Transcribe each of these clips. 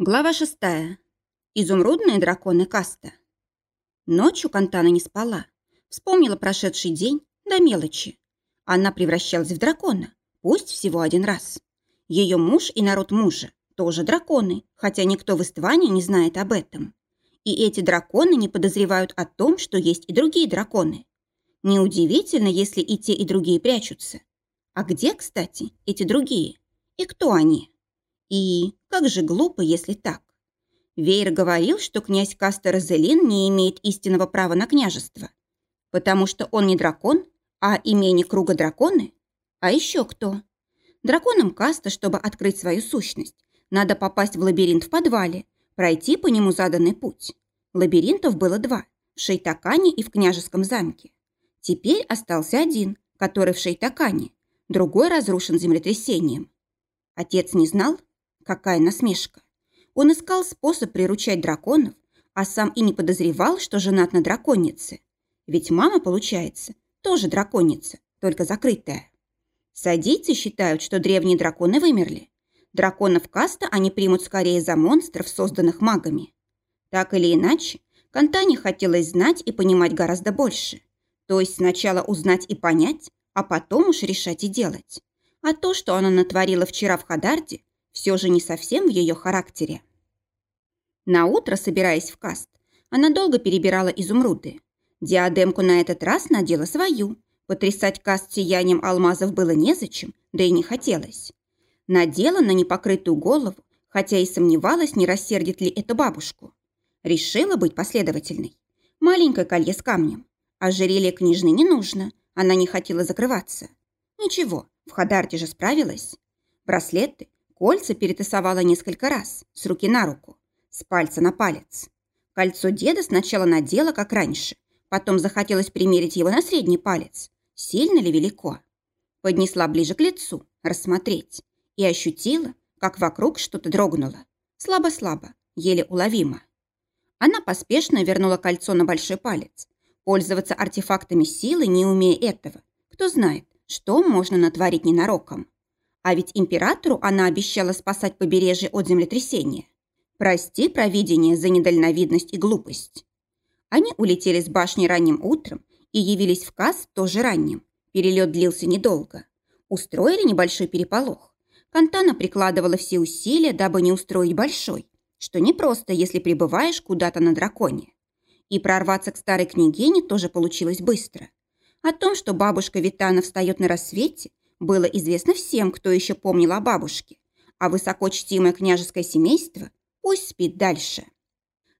Глава шестая. Изумрудные драконы Каста. Ночью Кантана не спала. Вспомнила прошедший день до мелочи. Она превращалась в дракона, пусть всего один раз. Ее муж и народ мужа тоже драконы, хотя никто в Истване не знает об этом. И эти драконы не подозревают о том, что есть и другие драконы. Неудивительно, если и те, и другие прячутся. А где, кстати, эти другие? И кто они? И как же глупо, если так. Вейер говорил, что князь Кастер Зелин не имеет истинного права на княжество, потому что он не дракон, а имение круга драконы. А еще кто? Драконам Каста, чтобы открыть свою сущность, надо попасть в лабиринт в подвале, пройти по нему заданный путь. Лабиринтов было два – в Шейтакане и в княжеском замке. Теперь остался один, который в Шейтакане, другой разрушен землетрясением. Отец не знал? Какая насмешка. Он искал способ приручать драконов, а сам и не подозревал, что женат на драконице. Ведь мама, получается, тоже драконица, только закрытая. Садийцы считают, что древние драконы вымерли. Драконов каста они примут скорее за монстров, созданных магами. Так или иначе, Кантане хотелось знать и понимать гораздо больше. То есть сначала узнать и понять, а потом уж решать и делать. А то, что она натворила вчера в Хадарде, все же не совсем в ее характере. На утро, собираясь в каст, она долго перебирала изумруды. Диадемку на этот раз надела свою. Потрясать каст сиянием алмазов было незачем, да и не хотелось. Надела на непокрытую голову, хотя и сомневалась, не рассердит ли это бабушку. Решила быть последовательной. Маленькое колье с камнем. Ожерелье княжны не нужно, она не хотела закрываться. Ничего, в Хадарте же справилась. Браслеты, Кольца перетасовала несколько раз, с руки на руку, с пальца на палец. Кольцо деда сначала надела, как раньше, потом захотелось примерить его на средний палец. Сильно ли велико? Поднесла ближе к лицу, рассмотреть, и ощутила, как вокруг что-то дрогнуло. Слабо-слабо, еле уловимо. Она поспешно вернула кольцо на большой палец. Пользоваться артефактами силы, не умея этого, кто знает, что можно натворить ненароком. А ведь императору она обещала спасать побережье от землетрясения. Прости, провидение, за недальновидность и глупость. Они улетели с башни ранним утром и явились в Касс тоже ранним. Перелет длился недолго. Устроили небольшой переполох. Кантана прикладывала все усилия, дабы не устроить большой, что непросто, если прибываешь куда-то на драконе. И прорваться к старой княгине тоже получилось быстро. О том, что бабушка Витана встает на рассвете, было известно всем, кто еще помнил о бабушке, а высокочтимое княжеское семейство пусть спит дальше.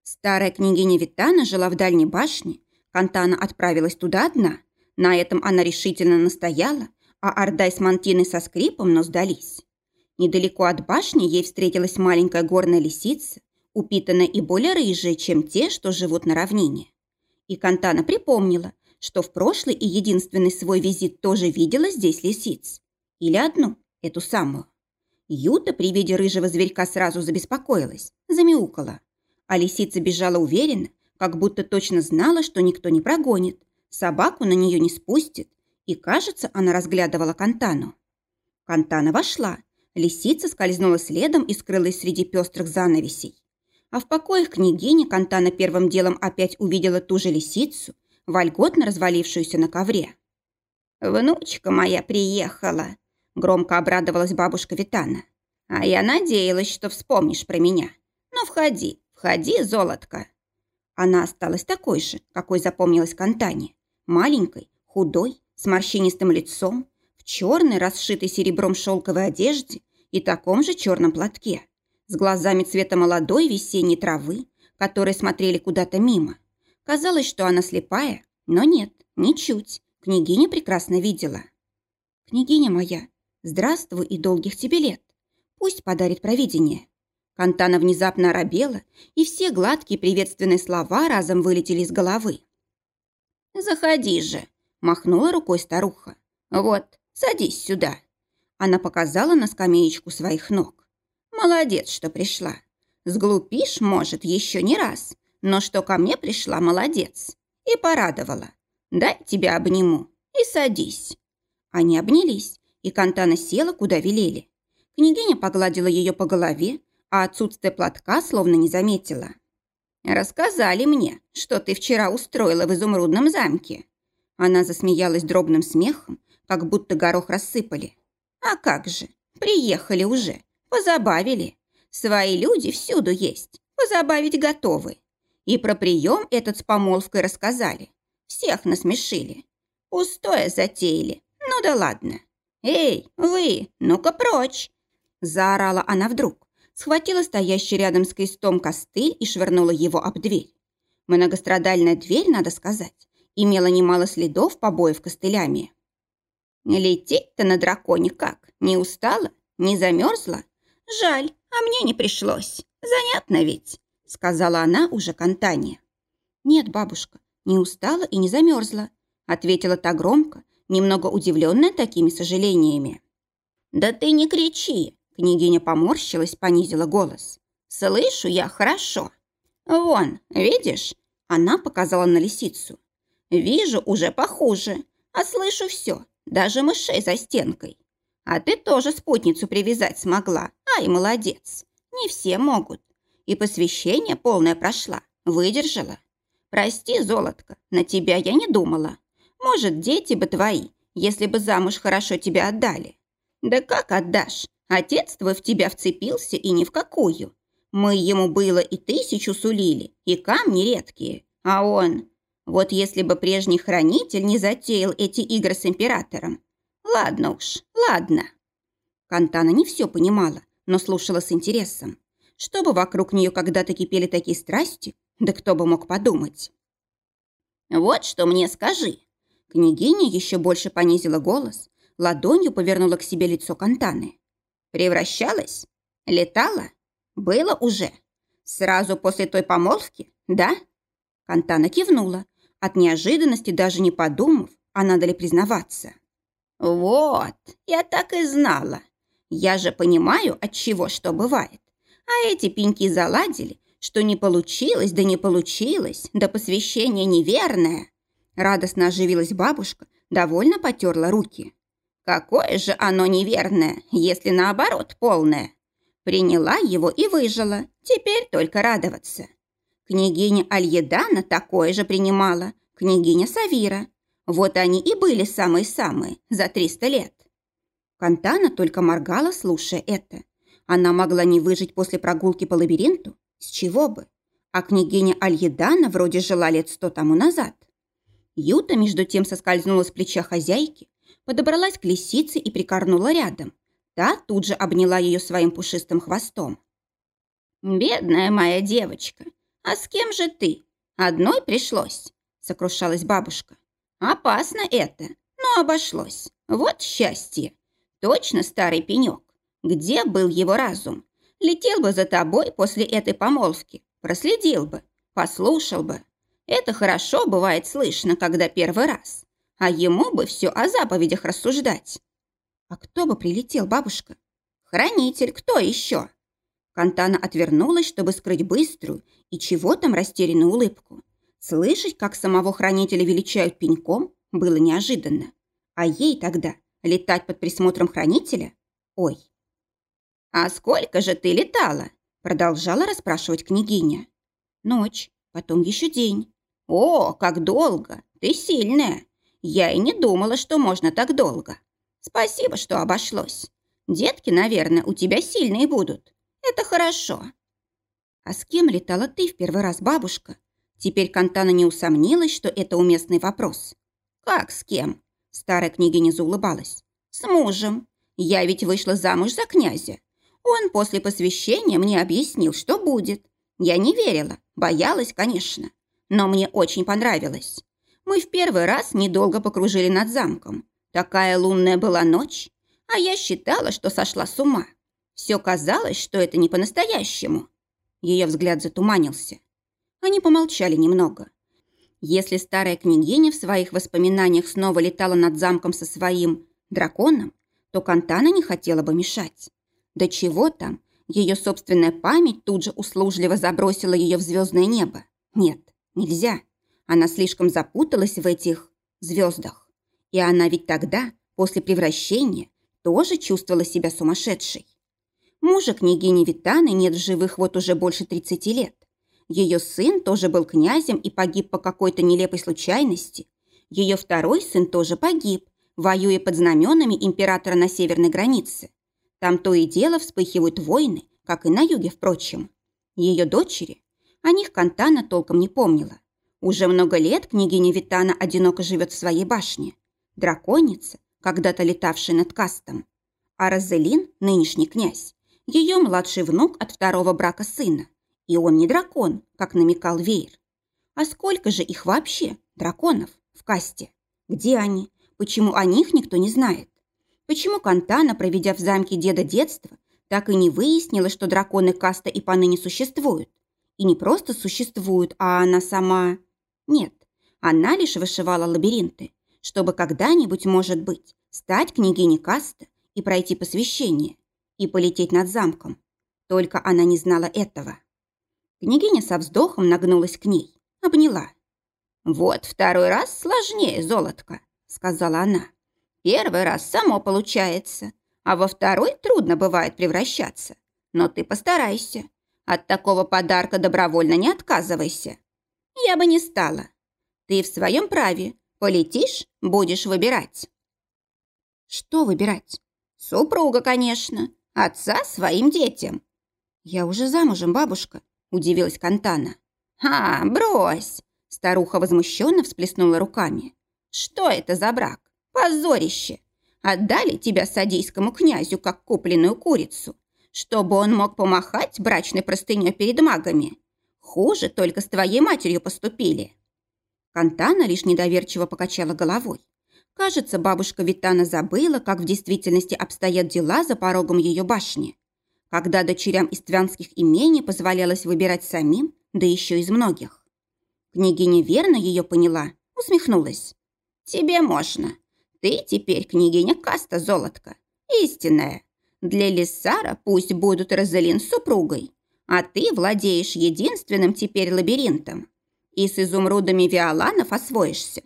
Старая княгиня Витана жила в дальней башне, Кантана отправилась туда одна. На этом она решительно настояла, а Ордай с Мантиной со скрипом, но сдались. Недалеко от башни ей встретилась маленькая горная лисица, упитанная и более рыжая, чем те, что живут на равнине. И Кантана припомнила, что в прошлый и единственный свой визит тоже видела здесь лисиц. Или одну, эту самую. Юта при виде рыжего зверька сразу забеспокоилась, замяукала. А лисица бежала уверенно, как будто точно знала, что никто не прогонит, собаку на нее не спустит, и, кажется, она разглядывала Кантану. Кантана вошла, лисица скользнула следом и скрылась среди пестрых занавесей. А в покоях княгини Кантана первым делом опять увидела ту же лисицу, вольготно развалившуюся на ковре. «Внучка моя приехала», — громко обрадовалась бабушка Витана. «А я надеялась, что вспомнишь про меня. Ну, входи, входи, золотко». Она осталась такой же, какой запомнилась Кантане. Маленькой, худой, с морщинистым лицом, в черной, расшитой серебром шелковой одежде и таком же черном платке, с глазами цвета молодой весенней травы, которые смотрели куда-то мимо. Казалось, что она слепая, но нет, ничуть. Княгиня прекрасно видела. «Княгиня моя, здравствуй и долгих тебе лет. Пусть подарит провидение». Кантана внезапно оробела, и все гладкие приветственные слова разом вылетели из головы. «Заходи же», – махнула рукой старуха. «Вот, садись сюда». Она показала на скамеечку своих ног. «Молодец, что пришла. Сглупишь, может, еще не раз, но что ко мне пришла, молодец. И порадовала. Дай тебя обниму. И садись. Они обнялись, и Кантана села, куда велели. Княгиня погладила ее по голове, а отсутствие платка словно не заметила. «Рассказали мне, что ты вчера устроила в изумрудном замке». Она засмеялась дробным смехом, как будто горох рассыпали. «А как же, приехали уже, позабавили. Свои люди всюду есть, позабавить готовы. И про прием этот с помолвкой рассказали. Всех насмешили. Пустое затеяли. Ну да ладно. Эй, вы, ну-ка прочь!» Заорала она вдруг, схватила стоящий рядом с крестом костыль и швырнула его об дверь. Многострадальная дверь, надо сказать, имела немало следов побоев костылями. «Лететь-то на драконе как? Не устала? Не замерзла? Жаль, а мне не пришлось. Занятно ведь», — сказала она уже Кантане. «Нет, бабушка, не устала и не замерзла», — ответила та громко, немного удивленная такими сожалениями. «Да ты не кричи!» — княгиня поморщилась, понизила голос. «Слышу я хорошо. Вон, видишь?» Она показала на лисицу. «Вижу уже похуже, а слышу все, даже мышей за стенкой. А ты тоже спутницу привязать смогла. Ай, молодец. Не все могут. И посвящение полное прошла, выдержала. Прости, золотко, на тебя я не думала. Может, дети бы твои, если бы замуж хорошо тебя отдали. Да как отдашь? Отец твой в тебя вцепился и ни в какую. Мы ему было и тысячу сулили, и камни редкие. А он... Вот если бы прежний хранитель не затеял эти игры с императором. Ладно уж, ладно. Кантана не все понимала, но слушала с интересом. Чтобы вокруг нее когда-то кипели такие страсти, да кто бы мог подумать. Вот что мне скажи. Княгиня еще больше понизила голос, ладонью повернула к себе лицо Кантаны. «Превращалась? Летала? Было уже? Сразу после той помолвки, да?» Кантана кивнула, от неожиданности даже не подумав, а надо ли признаваться. «Вот, я так и знала. Я же понимаю, от чего что бывает. А эти пеньки заладили, что не получилось, да не получилось, да посвящение неверное. Радостно оживилась бабушка, довольно потерла руки. Какое же оно неверное, если наоборот полное. Приняла его и выжила, теперь только радоваться. Княгиня Альедана такое же принимала, княгиня Савира. Вот они и были самые-самые за 300 лет. Кантана только моргала, слушая это. Она могла не выжить после прогулки по лабиринту? С чего бы? А княгиня Альедана вроде жила лет сто тому назад. Юта, между тем, соскользнула с плеча хозяйки, подобралась к лисице и прикорнула рядом. Та тут же обняла ее своим пушистым хвостом. «Бедная моя девочка, а с кем же ты? Одной пришлось?» – сокрушалась бабушка. «Опасно это, но обошлось. Вот счастье. Точно старый пенек. Где был его разум? Летел бы за тобой после этой помолвки, проследил бы, послушал бы. Это хорошо бывает слышно, когда первый раз. А ему бы все о заповедях рассуждать. А кто бы прилетел, бабушка? Хранитель, кто еще? Кантана отвернулась, чтобы скрыть быструю и чего там растерянную улыбку. Слышать, как самого хранителя величают пеньком, было неожиданно. А ей тогда летать под присмотром хранителя? Ой. «А сколько же ты летала?» Продолжала расспрашивать княгиня. Ночь, потом еще день. «О, как долго! Ты сильная! Я и не думала, что можно так долго. Спасибо, что обошлось. Детки, наверное, у тебя сильные будут. Это хорошо». «А с кем летала ты в первый раз, бабушка?» Теперь Кантана не усомнилась, что это уместный вопрос. «Как с кем?» Старая княгиня заулыбалась. «С мужем. Я ведь вышла замуж за князя. Он после посвящения мне объяснил, что будет. Я не верила, боялась, конечно но мне очень понравилось. Мы в первый раз недолго покружили над замком. Такая лунная была ночь, а я считала, что сошла с ума. Все казалось, что это не по-настоящему. Ее взгляд затуманился. Они помолчали немного. Если старая княгиня в своих воспоминаниях снова летала над замком со своим драконом, то Кантана не хотела бы мешать. Да чего там, ее собственная память тут же услужливо забросила ее в звездное небо. Нет, Нельзя. Она слишком запуталась в этих звездах. И она ведь тогда, после превращения, тоже чувствовала себя сумасшедшей. Мужа княгини Витаны нет в живых вот уже больше 30 лет. Ее сын тоже был князем и погиб по какой-то нелепой случайности. Ее второй сын тоже погиб, воюя под знаменами императора на северной границе. Там то и дело вспыхивают войны, как и на юге, впрочем. Ее дочери, о них Кантана толком не помнила. Уже много лет княгиня Витана одиноко живет в своей башне. Драконица, когда-то летавшая над кастом. А Розелин, нынешний князь, ее младший внук от второго брака сына. И он не дракон, как намекал Вейр. А сколько же их вообще, драконов, в касте? Где они? Почему о них никто не знает? Почему Кантана, проведя в замке деда детства, так и не выяснила, что драконы каста и поныне существуют? И не просто существуют, а она сама... Нет, она лишь вышивала лабиринты, чтобы когда-нибудь, может быть, стать княгиней каста и пройти посвящение, и полететь над замком. Только она не знала этого. Княгиня со вздохом нагнулась к ней, обняла. «Вот второй раз сложнее, золотко», — сказала она. «Первый раз само получается, а во второй трудно бывает превращаться. Но ты постарайся. От такого подарка добровольно не отказывайся. Я бы не стала. Ты в своем праве. Полетишь, будешь выбирать». «Что выбирать?» «Супруга, конечно. Отца своим детям». «Я уже замужем, бабушка», – удивилась Кантана. «А, брось!» – старуха возмущенно всплеснула руками. «Что это за брак? Позорище! Отдали тебя садийскому князю, как купленную курицу, чтобы он мог помахать брачной простыней перед магами. Хуже только с твоей матерью поступили». Кантана лишь недоверчиво покачала головой. Кажется, бабушка Витана забыла, как в действительности обстоят дела за порогом ее башни. Когда дочерям из твянских имений позволялось выбирать самим, да еще из многих. Княгиня верно ее поняла, усмехнулась. «Тебе можно. Ты теперь княгиня Каста Золотка. Истинная. Для Лиссара пусть будут Розалин супругой, а ты владеешь единственным теперь лабиринтом. И с изумрудами Виоланов освоишься.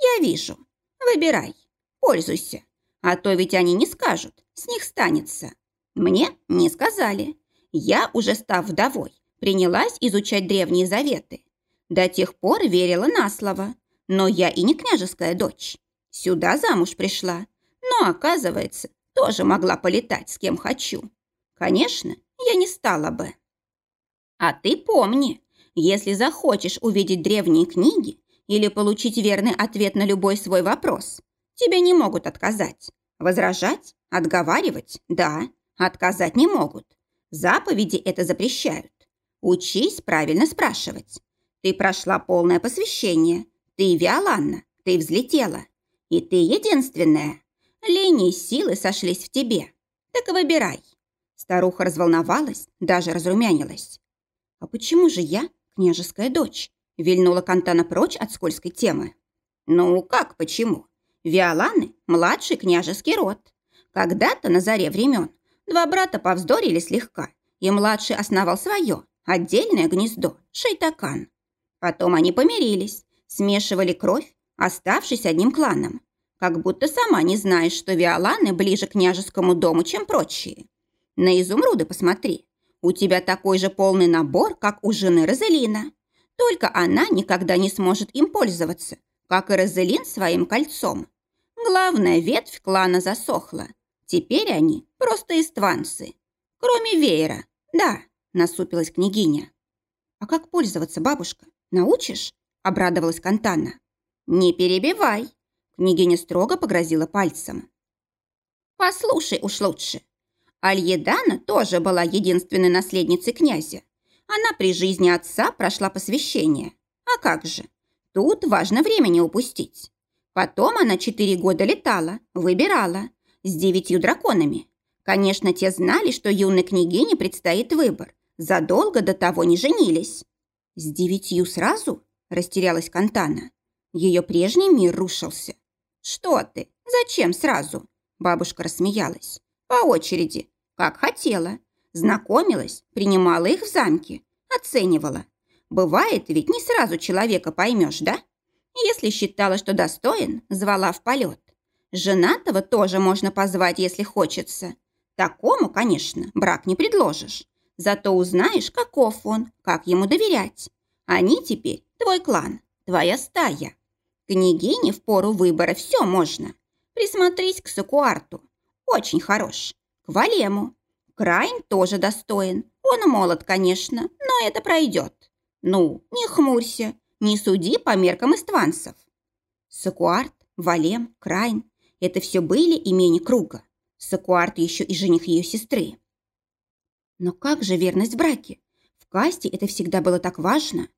Я вижу. Выбирай, пользуйся. А то ведь они не скажут, с них станется. Мне не сказали. Я, уже став вдовой, принялась изучать древние заветы. До тех пор верила на слово. Но я и не княжеская дочь. Сюда замуж пришла. Но, оказывается, тоже могла полетать с кем хочу. Конечно, я не стала бы. А ты помни, если захочешь увидеть древние книги, или получить верный ответ на любой свой вопрос. Тебе не могут отказать. Возражать? Отговаривать? Да. Отказать не могут. Заповеди это запрещают. Учись правильно спрашивать. Ты прошла полное посвящение. Ты Виоланна. Ты взлетела. И ты единственная. Линии силы сошлись в тебе. Так выбирай. Старуха разволновалась, даже разрумянилась. А почему же я княжеская дочь? Вильнула Кантана прочь от скользкой темы. «Ну, как почему? Виоланы – младший княжеский род. Когда-то на заре времен два брата повздорили слегка, и младший основал свое, отдельное гнездо – Шейтакан. Потом они помирились, смешивали кровь, оставшись одним кланом. Как будто сама не знаешь, что Виоланы ближе к княжескому дому, чем прочие. На изумруды посмотри. У тебя такой же полный набор, как у жены Розелина. Только она никогда не сможет им пользоваться, как и Розелин своим кольцом. Главная ветвь клана засохла. Теперь они просто истванцы. Кроме веера. Да, насупилась княгиня. А как пользоваться, бабушка? Научишь? Обрадовалась Кантана. Не перебивай. Княгиня строго погрозила пальцем. Послушай уж лучше. Альедана тоже была единственной наследницей князя. Она при жизни отца прошла посвящение. А как же? Тут важно время не упустить. Потом она четыре года летала, выбирала. С девятью драконами. Конечно, те знали, что юной княгине предстоит выбор. Задолго до того не женились. «С девятью сразу?» – растерялась Кантана. Ее прежний мир рушился. «Что ты? Зачем сразу?» Бабушка рассмеялась. «По очереди. Как хотела. Знакомилась, принимала их в замке, оценивала. Бывает, ведь не сразу человека поймешь, да? Если считала, что достоин, звала в полет. Женатого тоже можно позвать, если хочется. Такому, конечно, брак не предложишь. Зато узнаешь, каков он, как ему доверять. Они теперь твой клан, твоя стая. Княгине в пору выбора все можно. Присмотрись к Сакуарту. Очень хорош. К Валему. Крайн тоже достоин. Он молод, конечно, но это пройдет. Ну, не хмурься, не суди по меркам истванцев. Сакуарт, Валем, Крайн – это все были имени круга. Сакуарт еще и жених ее сестры. Но как же верность браке? В касте это всегда было так важно.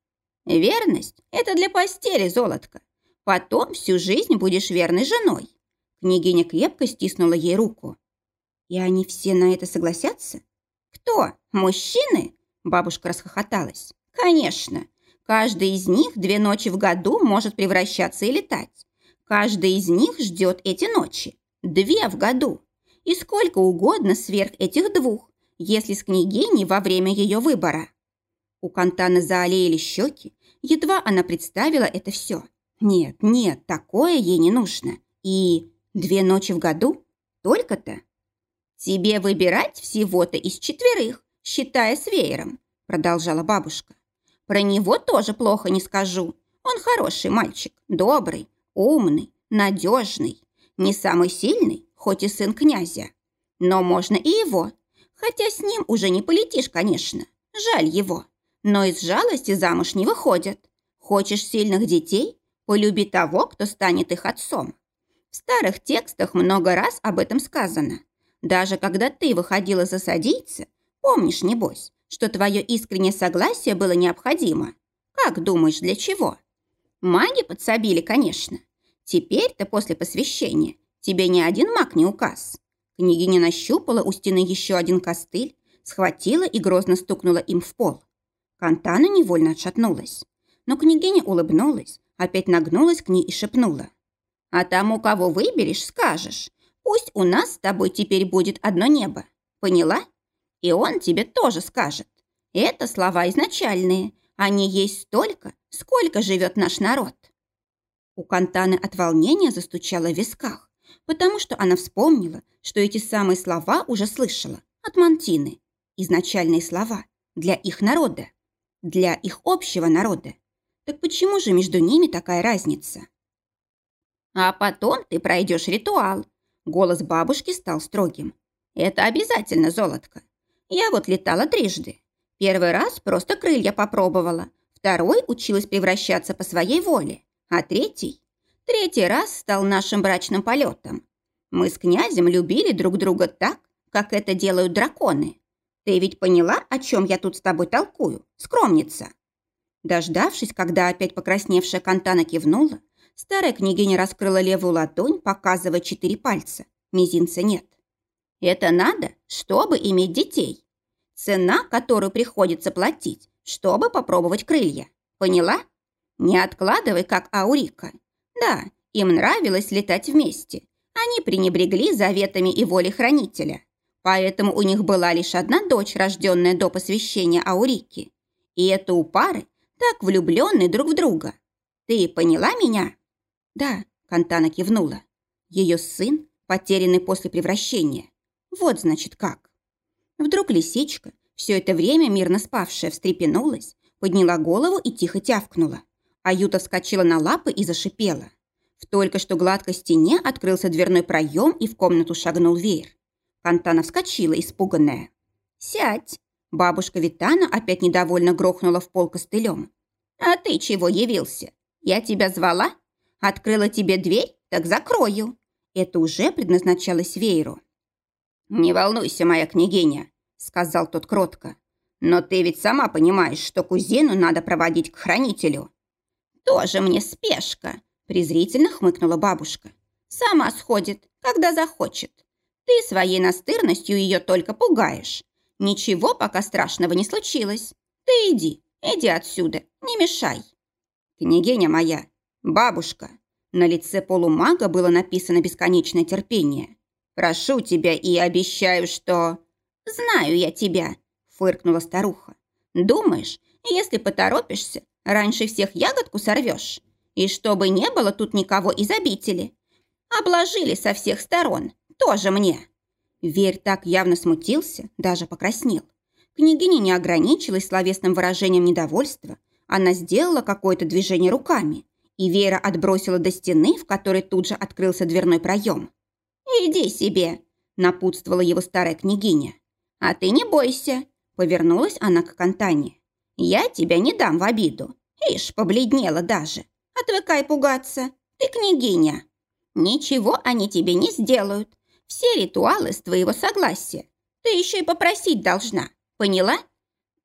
Верность – это для постели, золотко. Потом всю жизнь будешь верной женой. Княгиня крепко стиснула ей руку. И они все на это согласятся? Кто? Мужчины? Бабушка расхохоталась. Конечно. Каждый из них две ночи в году может превращаться и летать. Каждый из них ждет эти ночи. Две в году. И сколько угодно сверх этих двух, если с княгиней во время ее выбора. У Кантаны заолеяли щеки, едва она представила это все. Нет, нет, такое ей не нужно. И две ночи в году? Только-то? Тебе выбирать всего-то из четверых, считая с веером, продолжала бабушка. Про него тоже плохо не скажу. Он хороший мальчик, добрый, умный, надежный. Не самый сильный, хоть и сын князя. Но можно и его, Хотя с ним уже не полетишь, конечно. Жаль его. Но из жалости замуж не выходят. Хочешь сильных детей? Полюби того, кто станет их отцом. В старых текстах много раз об этом сказано. Даже когда ты выходила за садийца, помнишь, небось, что твое искреннее согласие было необходимо. Как думаешь, для чего? Маги подсобили, конечно. Теперь-то после посвящения тебе ни один маг не указ. Княгиня нащупала у стены еще один костыль, схватила и грозно стукнула им в пол. Кантана невольно отшатнулась. Но княгиня улыбнулась, опять нагнулась к ней и шепнула. «А тому, кого выберешь, скажешь. Пусть у нас с тобой теперь будет одно небо. Поняла? И он тебе тоже скажет. Это слова изначальные. Они есть столько, сколько живет наш народ». У Кантаны от волнения застучало в висках потому что она вспомнила, что эти самые слова уже слышала от Мантины. Изначальные слова для их народа, для их общего народа. Так почему же между ними такая разница? А потом ты пройдешь ритуал. Голос бабушки стал строгим. Это обязательно, золотко. Я вот летала трижды. Первый раз просто крылья попробовала. Второй училась превращаться по своей воле. А третий? Третий раз стал нашим брачным полетом. Мы с князем любили друг друга так, как это делают драконы. Ты ведь поняла, о чем я тут с тобой толкую, скромница?» Дождавшись, когда опять покрасневшая Кантана кивнула, старая княгиня раскрыла левую ладонь, показывая четыре пальца. Мизинца нет. «Это надо, чтобы иметь детей. Цена, которую приходится платить, чтобы попробовать крылья. Поняла? Не откладывай, как Аурика. Да, им нравилось летать вместе. Они пренебрегли заветами и волей хранителя. Поэтому у них была лишь одна дочь, рожденная до посвящения Аурики. И это у пары, так влюбленные друг в друга. Ты поняла меня? Да, Кантана кивнула. Ее сын, потерянный после превращения. Вот значит как. Вдруг лисичка, все это время мирно спавшая, встрепенулась, подняла голову и тихо тявкнула. Аюта вскочила на лапы и зашипела. В только что гладкой стене открылся дверной проем, и в комнату шагнул веер. Кантана вскочила, испуганная. «Сядь!» Бабушка Витана опять недовольно грохнула в пол костылем. «А ты чего явился? Я тебя звала? Открыла тебе дверь? Так закрою!» Это уже предназначалось вееру. «Не волнуйся, моя княгиня», — сказал тот кротко. «Но ты ведь сама понимаешь, что кузину надо проводить к хранителю. «Тоже мне спешка!» – презрительно хмыкнула бабушка. «Сама сходит, когда захочет. Ты своей настырностью ее только пугаешь. Ничего пока страшного не случилось. Ты иди, иди отсюда, не мешай». «Княгиня моя, бабушка!» На лице полумага было написано бесконечное терпение. «Прошу тебя и обещаю, что...» «Знаю я тебя», – фыркнула старуха. «Думаешь, если поторопишься, Раньше всех ягодку сорвешь. И чтобы не было тут никого из обители. Обложили со всех сторон. Тоже мне. Верь так явно смутился, даже покраснел. Княгиня не ограничилась словесным выражением недовольства. Она сделала какое-то движение руками, и Вера отбросила до стены, в которой тут же открылся дверной проем. «Иди себе!» – напутствовала его старая княгиня. «А ты не бойся!» – повернулась она к Кантане. «Я тебя не дам в обиду. Ишь, побледнела даже. Отвыкай пугаться. Ты княгиня. Ничего они тебе не сделают. Все ритуалы с твоего согласия. Ты еще и попросить должна. Поняла?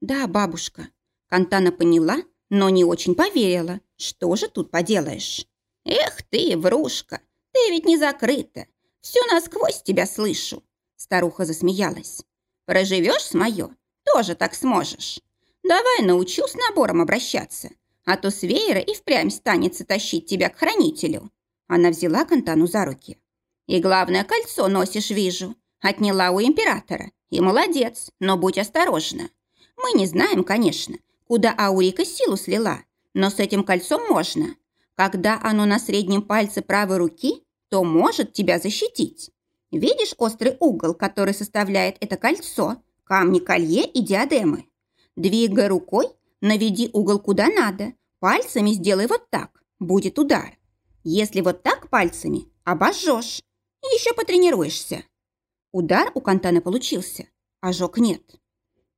Да, бабушка. Кантана поняла, но не очень поверила. Что же тут поделаешь? Эх ты, врушка, ты ведь не закрыта. Всю насквозь тебя слышу. Старуха засмеялась. Проживешь с мое, тоже так сможешь. Давай научу с набором обращаться а то с веера и впрямь станется тащить тебя к хранителю». Она взяла Кантану за руки. «И главное, кольцо носишь, вижу. Отняла у императора. И молодец, но будь осторожна. Мы не знаем, конечно, куда Аурика силу слила, но с этим кольцом можно. Когда оно на среднем пальце правой руки, то может тебя защитить. Видишь острый угол, который составляет это кольцо, камни колье и диадемы? Двигай рукой, Наведи угол куда надо. Пальцами сделай вот так. Будет удар. Если вот так пальцами, обожжешь. Еще потренируешься. Удар у Кантана получился. Ожог нет.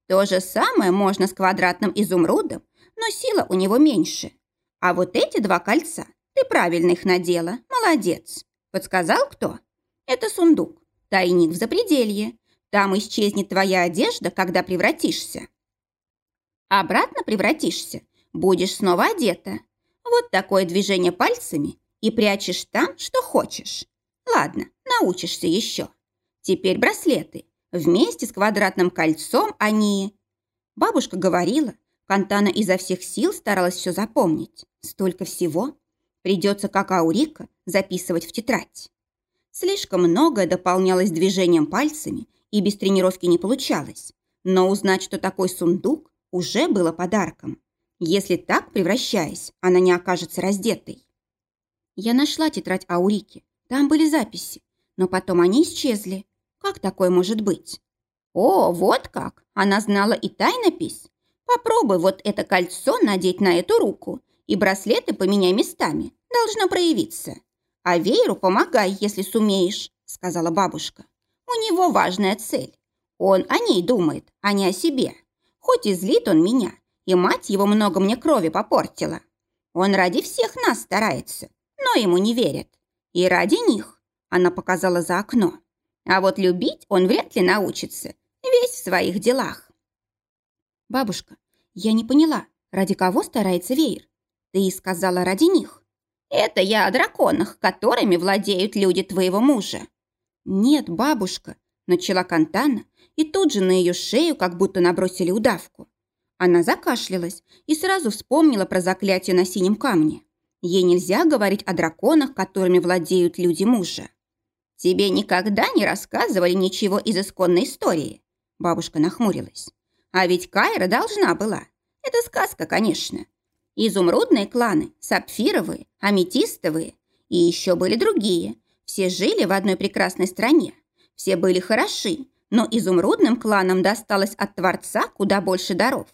То же самое можно с квадратным изумрудом, но сила у него меньше. А вот эти два кольца, ты правильно их надела, молодец. Подсказал кто? Это сундук, тайник в запределье. Там исчезнет твоя одежда, когда превратишься. Обратно превратишься, будешь снова одета. Вот такое движение пальцами и прячешь там, что хочешь. Ладно, научишься еще. Теперь браслеты. Вместе с квадратным кольцом они... Бабушка говорила, Кантана изо всех сил старалась все запомнить. Столько всего. Придется, как Аурика, записывать в тетрадь. Слишком многое дополнялось движением пальцами, и без тренировки не получалось. Но узнать, что такой сундук, уже было подарком. Если так, превращаясь, она не окажется раздетой. Я нашла тетрадь Аурики. Там были записи. Но потом они исчезли. Как такое может быть? О, вот как! Она знала и тайнопись. Попробуй вот это кольцо надеть на эту руку, и браслеты поменяй местами. Должно проявиться. А вееру помогай, если сумеешь, сказала бабушка. У него важная цель. Он о ней думает, а не о себе. Хоть и злит он меня, и мать его много мне крови попортила. Он ради всех нас старается, но ему не верят. И ради них, она показала за окно. А вот любить он вряд ли научится, весь в своих делах. Бабушка, я не поняла, ради кого старается веер? Ты сказала ради них. Это я о драконах, которыми владеют люди твоего мужа. Нет, бабушка, начала Кантана, и тут же на ее шею как будто набросили удавку. Она закашлялась и сразу вспомнила про заклятие на синем камне. Ей нельзя говорить о драконах, которыми владеют люди мужа. «Тебе никогда не рассказывали ничего из исконной истории?» Бабушка нахмурилась. «А ведь Кайра должна была. Это сказка, конечно. Изумрудные кланы, сапфировые, аметистовые. И еще были другие. Все жили в одной прекрасной стране. Все были хороши, но изумрудным кланам досталось от Творца куда больше даров.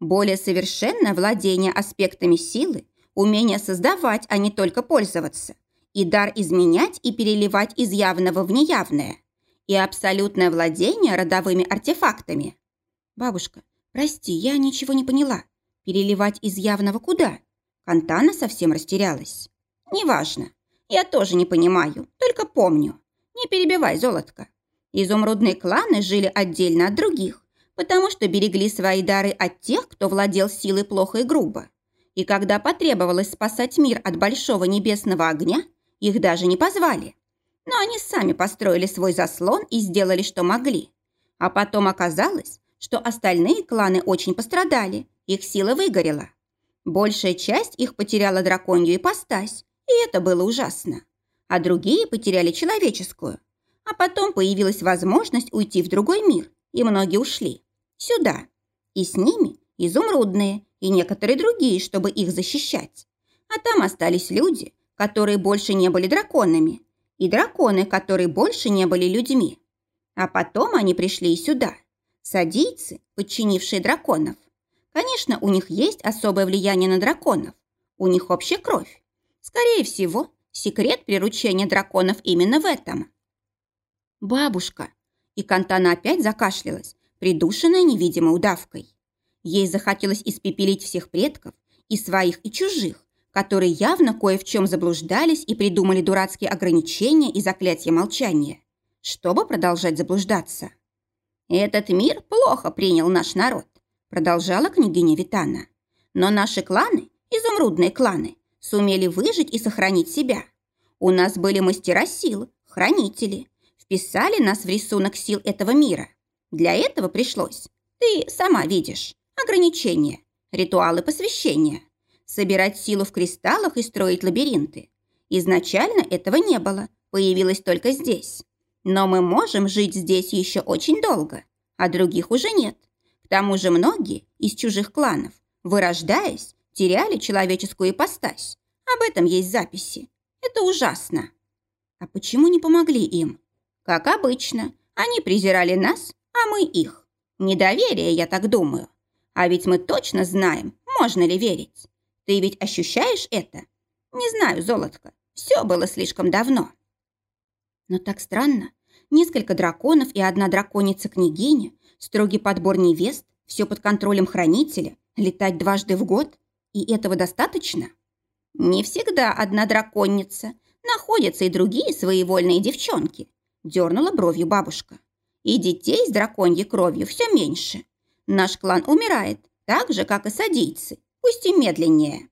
Более совершенное владение аспектами силы, умение создавать, а не только пользоваться, и дар изменять и переливать из явного в неявное, и абсолютное владение родовыми артефактами. Бабушка, прости, я ничего не поняла. Переливать из явного куда? Кантана совсем растерялась. Неважно. Я тоже не понимаю, только помню. Не перебивай, золотко. Изумрудные кланы жили отдельно от других, потому что берегли свои дары от тех, кто владел силой плохо и грубо. И когда потребовалось спасать мир от большого небесного огня, их даже не позвали. Но они сами построили свой заслон и сделали, что могли. А потом оказалось, что остальные кланы очень пострадали, их сила выгорела. Большая часть их потеряла драконью ипостась, и это было ужасно. А другие потеряли человеческую. А потом появилась возможность уйти в другой мир, и многие ушли. Сюда. И с ними изумрудные и некоторые другие, чтобы их защищать. А там остались люди, которые больше не были драконами, и драконы, которые больше не были людьми. А потом они пришли и сюда. Садийцы, подчинившие драконов. Конечно, у них есть особое влияние на драконов. У них общая кровь. Скорее всего, секрет приручения драконов именно в этом. Бабушка. И Кантана опять закашлялась, придушенная невидимой удавкой. Ей захотелось испепелить всех предков, и своих, и чужих, которые явно кое в чем заблуждались и придумали дурацкие ограничения и заклятия молчания, чтобы продолжать заблуждаться. «Этот мир плохо принял наш народ», продолжала княгиня Витана. «Но наши кланы, изумрудные кланы, сумели выжить и сохранить себя. У нас были мастера сил, хранители, вписали нас в рисунок сил этого мира. Для этого пришлось, ты сама видишь, ограничения, ритуалы посвящения, собирать силу в кристаллах и строить лабиринты. Изначально этого не было, появилось только здесь. Но мы можем жить здесь еще очень долго, а других уже нет. К тому же многие из чужих кланов, вырождаясь, теряли человеческую ипостась. Об этом есть записи. Это ужасно. А почему не помогли им? Как обычно, они презирали нас, а мы их. Недоверие, я так думаю. А ведь мы точно знаем, можно ли верить. Ты ведь ощущаешь это? Не знаю, золотко, все было слишком давно. Но так странно. Несколько драконов и одна драконица-княгиня, строгий подбор невест, все под контролем хранителя, летать дважды в год. И этого достаточно? Не всегда одна драконица. Находятся и другие своевольные девчонки. Дернула бровью бабушка. И детей с драконьей кровью все меньше. Наш клан умирает, так же, как и садийцы, пусть и медленнее.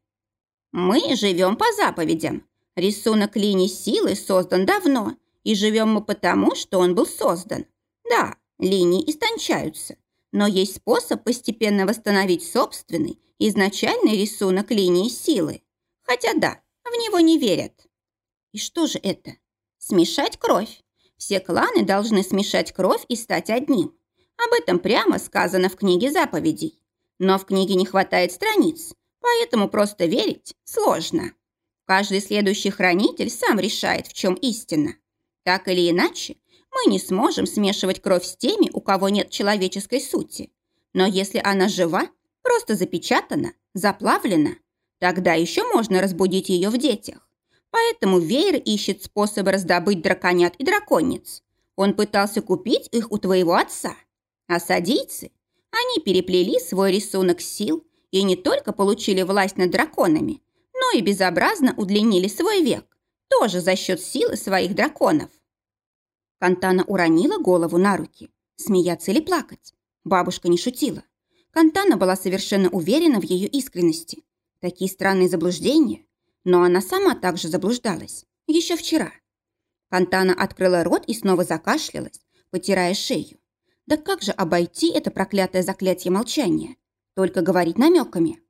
Мы живем по заповедям. Рисунок линий силы создан давно, и живем мы потому, что он был создан. Да, линии истончаются, но есть способ постепенно восстановить собственный, изначальный рисунок линии силы. Хотя да, в него не верят. И что же это? Смешать кровь. Все кланы должны смешать кровь и стать одним. Об этом прямо сказано в книге заповедей. Но в книге не хватает страниц, поэтому просто верить сложно. Каждый следующий хранитель сам решает, в чем истина. Так или иначе, мы не сможем смешивать кровь с теми, у кого нет человеческой сути. Но если она жива, просто запечатана, заплавлена, тогда еще можно разбудить ее в детях. Поэтому Вейер ищет способы раздобыть драконят и драконниц. Он пытался купить их у твоего отца. А садийцы, они переплели свой рисунок сил и не только получили власть над драконами, но и безобразно удлинили свой век, тоже за счет силы своих драконов. Кантана уронила голову на руки. Смеяться или плакать? Бабушка не шутила. Кантана была совершенно уверена в ее искренности. Такие странные заблуждения. Но она сама также заблуждалась. Еще вчера. Кантана открыла рот и снова закашлялась, потирая шею. Да как же обойти это проклятое заклятие молчания? Только говорить намеками.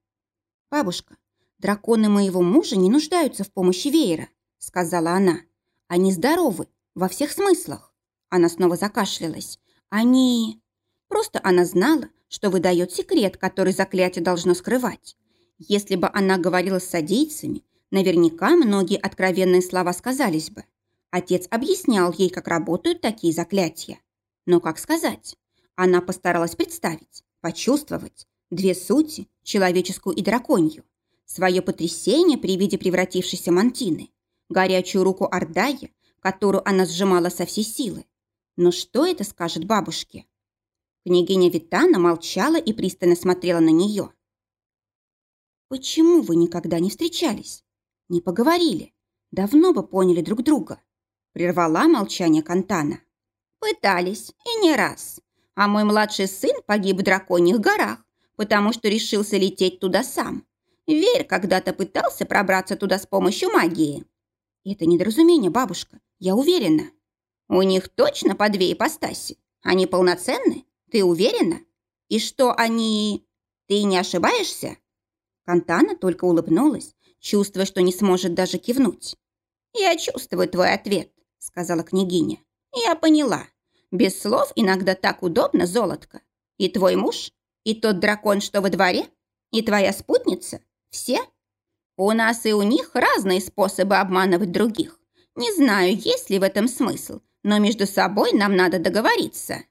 «Бабушка, драконы моего мужа не нуждаются в помощи веера», сказала она. «Они здоровы, во всех смыслах». Она снова закашлялась. «Они...» Просто она знала, что выдает секрет, который заклятие должно скрывать. Если бы она говорила с садийцами, наверняка многие откровенные слова сказались бы. Отец объяснял ей, как работают такие заклятия. Но как сказать? Она постаралась представить, почувствовать две сути, человеческую и драконью, свое потрясение при виде превратившейся мантины, горячую руку Ордая, которую она сжимала со всей силы. Но что это скажет бабушке? Княгиня Витана молчала и пристально смотрела на нее. «Почему вы никогда не встречались? Не поговорили? Давно бы поняли друг друга?» Прервала молчание Кантана. Пытались, и не раз. А мой младший сын погиб в драконьих горах, потому что решился лететь туда сам. Верь когда-то пытался пробраться туда с помощью магии. Это недоразумение, бабушка, я уверена. У них точно по две ипостаси. Они полноценны? Ты уверена? И что они... Ты не ошибаешься? Кантана только улыбнулась, чувствуя, что не сможет даже кивнуть. «Я чувствую твой ответ», — сказала княгиня. «Я поняла. Без слов иногда так удобно, золотко. И твой муж, и тот дракон, что во дворе, и твоя спутница. Все? У нас и у них разные способы обманывать других. Не знаю, есть ли в этом смысл, но между собой нам надо договориться».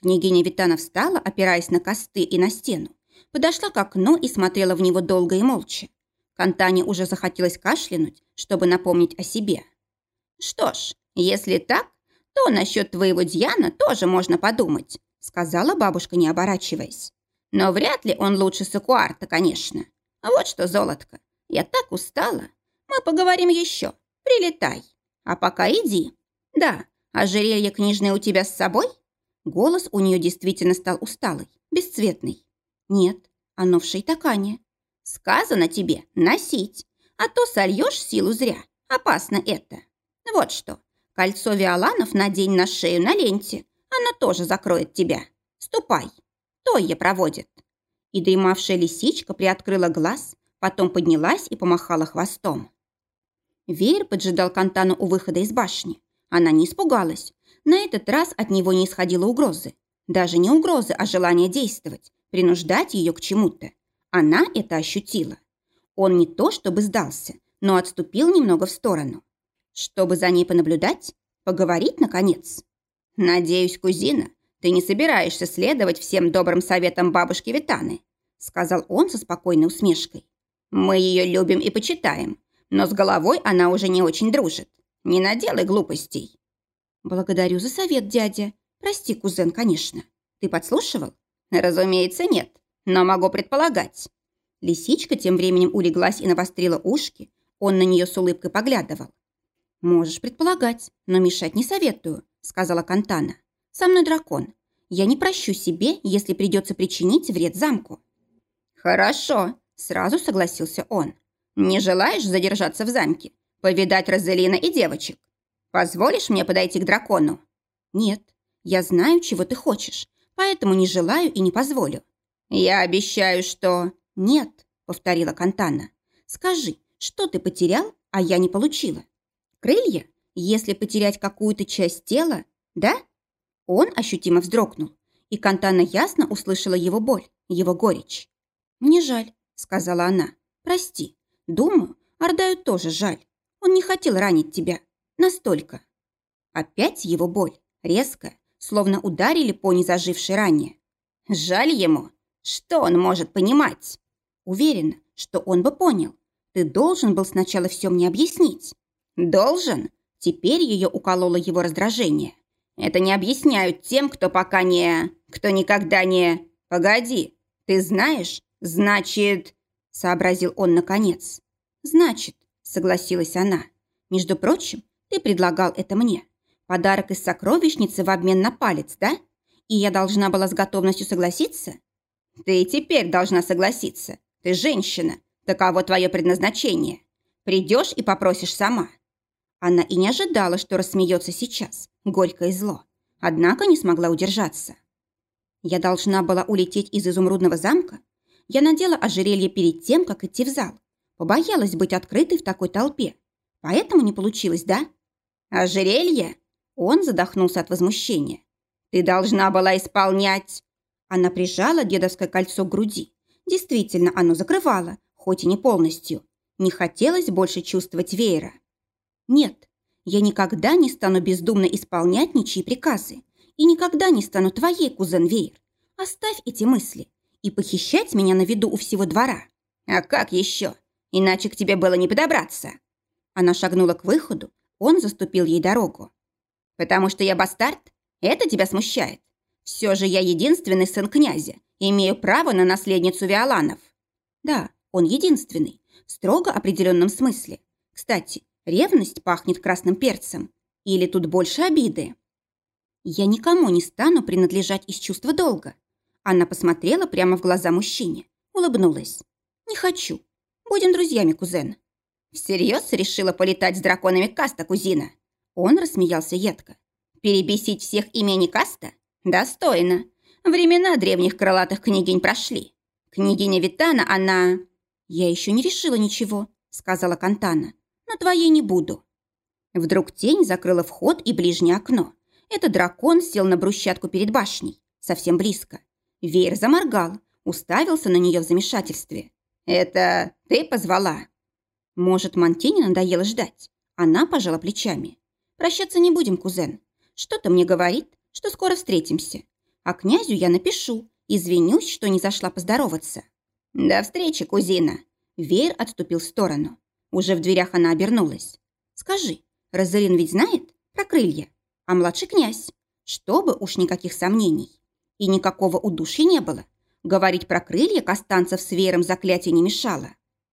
Княгиня Витана встала, опираясь на косты и на стену, подошла к окну и смотрела в него долго и молча. Кантане уже захотелось кашлянуть, чтобы напомнить о себе. «Что ж, если так, то насчет твоего Дьяна тоже можно подумать», сказала бабушка, не оборачиваясь. «Но вряд ли он лучше Сакуарта, конечно. А вот что, золотко, я так устала. Мы поговорим еще. Прилетай. А пока иди. Да, ожерелье книжное у тебя с собой?» Голос у нее действительно стал усталый, бесцветный. «Нет, оно в шейтакане. Сказано тебе носить, а то сольешь силу зря. Опасно это. Вот что, кольцо Виоланов надень на шею на ленте. Она тоже закроет тебя. Ступай. Тойя проводит». И дремавшая лисичка приоткрыла глаз, потом поднялась и помахала хвостом. Веер поджидал Кантану у выхода из башни. Она не испугалась. На этот раз от него не исходило угрозы. Даже не угрозы, а желание действовать, принуждать ее к чему-то. Она это ощутила. Он не то чтобы сдался, но отступил немного в сторону. Чтобы за ней понаблюдать? Поговорить, наконец? «Надеюсь, кузина, ты не собираешься следовать всем добрым советам бабушки Витаны», сказал он со спокойной усмешкой. «Мы ее любим и почитаем, но с головой она уже не очень дружит. Не наделай глупостей». «Благодарю за совет, дядя. Прости, кузен, конечно. Ты подслушивал?» «Разумеется, нет, но могу предполагать». Лисичка тем временем улеглась и навострила ушки. Он на нее с улыбкой поглядывал. «Можешь предполагать, но мешать не советую», — сказала Кантана. «Со мной дракон. Я не прощу себе, если придется причинить вред замку». «Хорошо», — сразу согласился он. «Не желаешь задержаться в замке? Повидать Розелина и девочек? Позволишь мне подойти к дракону?» «Нет, я знаю, чего ты хочешь, поэтому не желаю и не позволю». «Я обещаю, что...» «Нет», — повторила Кантана. «Скажи, что ты потерял, а я не получила? Крылья? Если потерять какую-то часть тела, да?» Он ощутимо вздрогнул, и Кантана ясно услышала его боль, его горечь. «Мне жаль», — сказала она. «Прости. Думаю, Ардаю тоже жаль. Он не хотел ранить тебя. Настолько». Опять его боль, резкая, словно ударили по незажившей ране. «Жаль ему. Что он может понимать?» «Уверена, что он бы понял. Ты должен был сначала все мне объяснить». «Должен?» Теперь ее укололо его раздражение. «Это не объясняют тем, кто пока не... кто никогда не... Погоди, ты знаешь, «Значит...» – сообразил он наконец. «Значит», – согласилась она. «Между прочим, ты предлагал это мне. Подарок из сокровищницы в обмен на палец, да? И я должна была с готовностью согласиться?» «Ты и теперь должна согласиться. Ты женщина. Таково твое предназначение. Придешь и попросишь сама». Она и не ожидала, что рассмеется сейчас, горько и зло. Однако не смогла удержаться. Я должна была улететь из изумрудного замка я надела ожерелье перед тем, как идти в зал. Побоялась быть открытой в такой толпе. Поэтому не получилось, да? Ожерелье? Он задохнулся от возмущения. Ты должна была исполнять... Она прижала дедовское кольцо к груди. Действительно, оно закрывало, хоть и не полностью. Не хотелось больше чувствовать веера. Нет, я никогда не стану бездумно исполнять ничьи приказы. И никогда не стану твоей, кузен Веер. Оставь эти мысли и похищать меня на виду у всего двора. А как еще? Иначе к тебе было не подобраться. Она шагнула к выходу, он заступил ей дорогу. Потому что я бастард? Это тебя смущает? Все же я единственный сын князя, имею право на наследницу Виоланов. Да, он единственный, в строго определенном смысле. Кстати, ревность пахнет красным перцем. Или тут больше обиды? Я никому не стану принадлежать из чувства долга. Она посмотрела прямо в глаза мужчине, улыбнулась. «Не хочу. Будем друзьями, кузен». «Всерьез решила полетать с драконами каста, кузина?» Он рассмеялся едко. «Перебесить всех имени каста? Достойно. Времена древних крылатых княгинь прошли. Княгиня Витана, она...» «Я еще не решила ничего», — сказала Кантана. «Но твоей не буду». Вдруг тень закрыла вход и ближнее окно. Этот дракон сел на брусчатку перед башней, совсем близко. Веер заморгал, уставился на нее в замешательстве. «Это ты позвала?» Может, Монтине надоело ждать? Она пожала плечами. «Прощаться не будем, кузен. Что-то мне говорит, что скоро встретимся. А князю я напишу, извинюсь, что не зашла поздороваться. До встречи, кузина. Веер отступил в сторону. Уже в дверях она обернулась. Скажи, Розалин ведь знает про крылья? А младший князь? Чтобы уж никаких сомнений. И никакого удушья не было. Говорить про крылья Костанцев с Веером заклятие не мешало.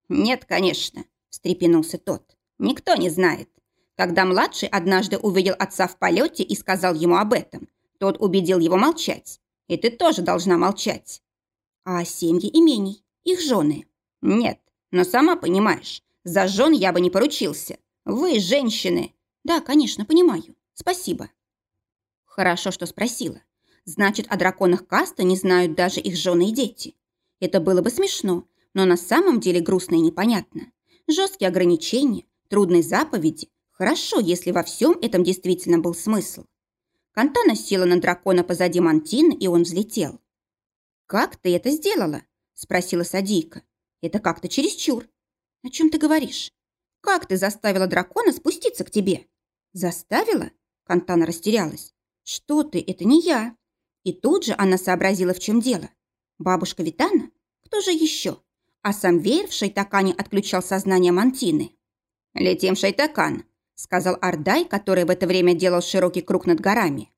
«Нет, конечно», – встрепенулся тот. «Никто не знает. Когда младший однажды увидел отца в полете и сказал ему об этом, тот убедил его молчать. И ты тоже должна молчать. А семьи имений, их жены? Нет, но сама понимаешь, за жен я бы не поручился. Вы, женщины. Да, конечно, понимаю. Спасибо. Хорошо, что спросила. Значит, о драконах каста не знают даже их жены и дети. Это было бы смешно, но на самом деле грустно и непонятно. Жесткие ограничения, трудные заповеди. Хорошо, если во всем этом действительно был смысл. Кантана села на дракона позади Мантины, и он взлетел. «Как ты это сделала?» – спросила Садийка. «Это как-то чересчур. О чем ты говоришь? Как ты заставила дракона спуститься к тебе?» «Заставила?» – Кантана растерялась. «Что ты? Это не я». И тут же она сообразила, в чем дело. Бабушка Витана? Кто же еще? А сам веер в шайтакане отключал сознание Мантины. «Летим в шайтакан», — сказал Ардай, который в это время делал широкий круг над горами.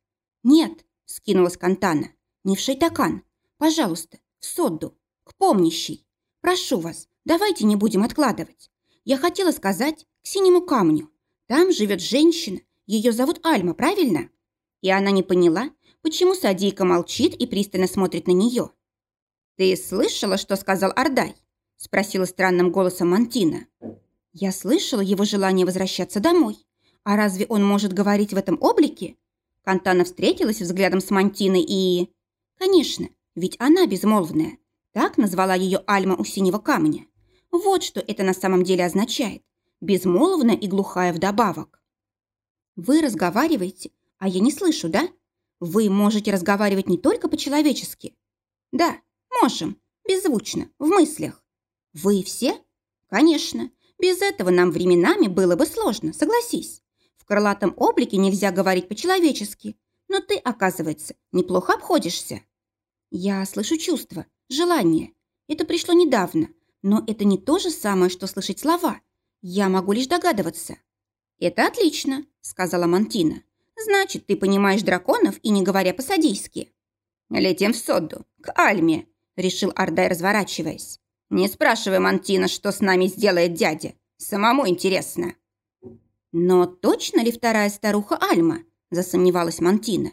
«Нет», — скинулась Кантана, — «не в шайтакан. Пожалуйста, в Содду, к помнящей. Прошу вас, давайте не будем откладывать. Я хотела сказать к синему камню. Там живет женщина, ее зовут Альма, правильно?» И она не поняла, почему Садийка молчит и пристально смотрит на нее. «Ты слышала, что сказал Ардай?» – спросила странным голосом Мантина. «Я слышала его желание возвращаться домой. А разве он может говорить в этом облике?» Кантана встретилась взглядом с Мантиной и... «Конечно, ведь она безмолвная. Так назвала ее Альма у синего камня. Вот что это на самом деле означает. Безмолвная и глухая вдобавок. Вы разговариваете, а я не слышу, да? Вы можете разговаривать не только по-человечески. Да, можем, беззвучно, в мыслях. Вы все? Конечно. Без этого нам временами было бы сложно, согласись. В крылатом облике нельзя говорить по-человечески, но ты, оказывается, неплохо обходишься. Я слышу чувства, желание. Это пришло недавно, но это не то же самое, что слышать слова. Я могу лишь догадываться. Это отлично, сказала Мантина. Значит, ты понимаешь драконов и не говоря по-садийски. Летим в Содду, к Альме, решил Ардай, разворачиваясь. Не спрашивай Мантина, что с нами сделает дядя. Самому интересно. Но точно ли вторая старуха Альма? Засомневалась Мантина.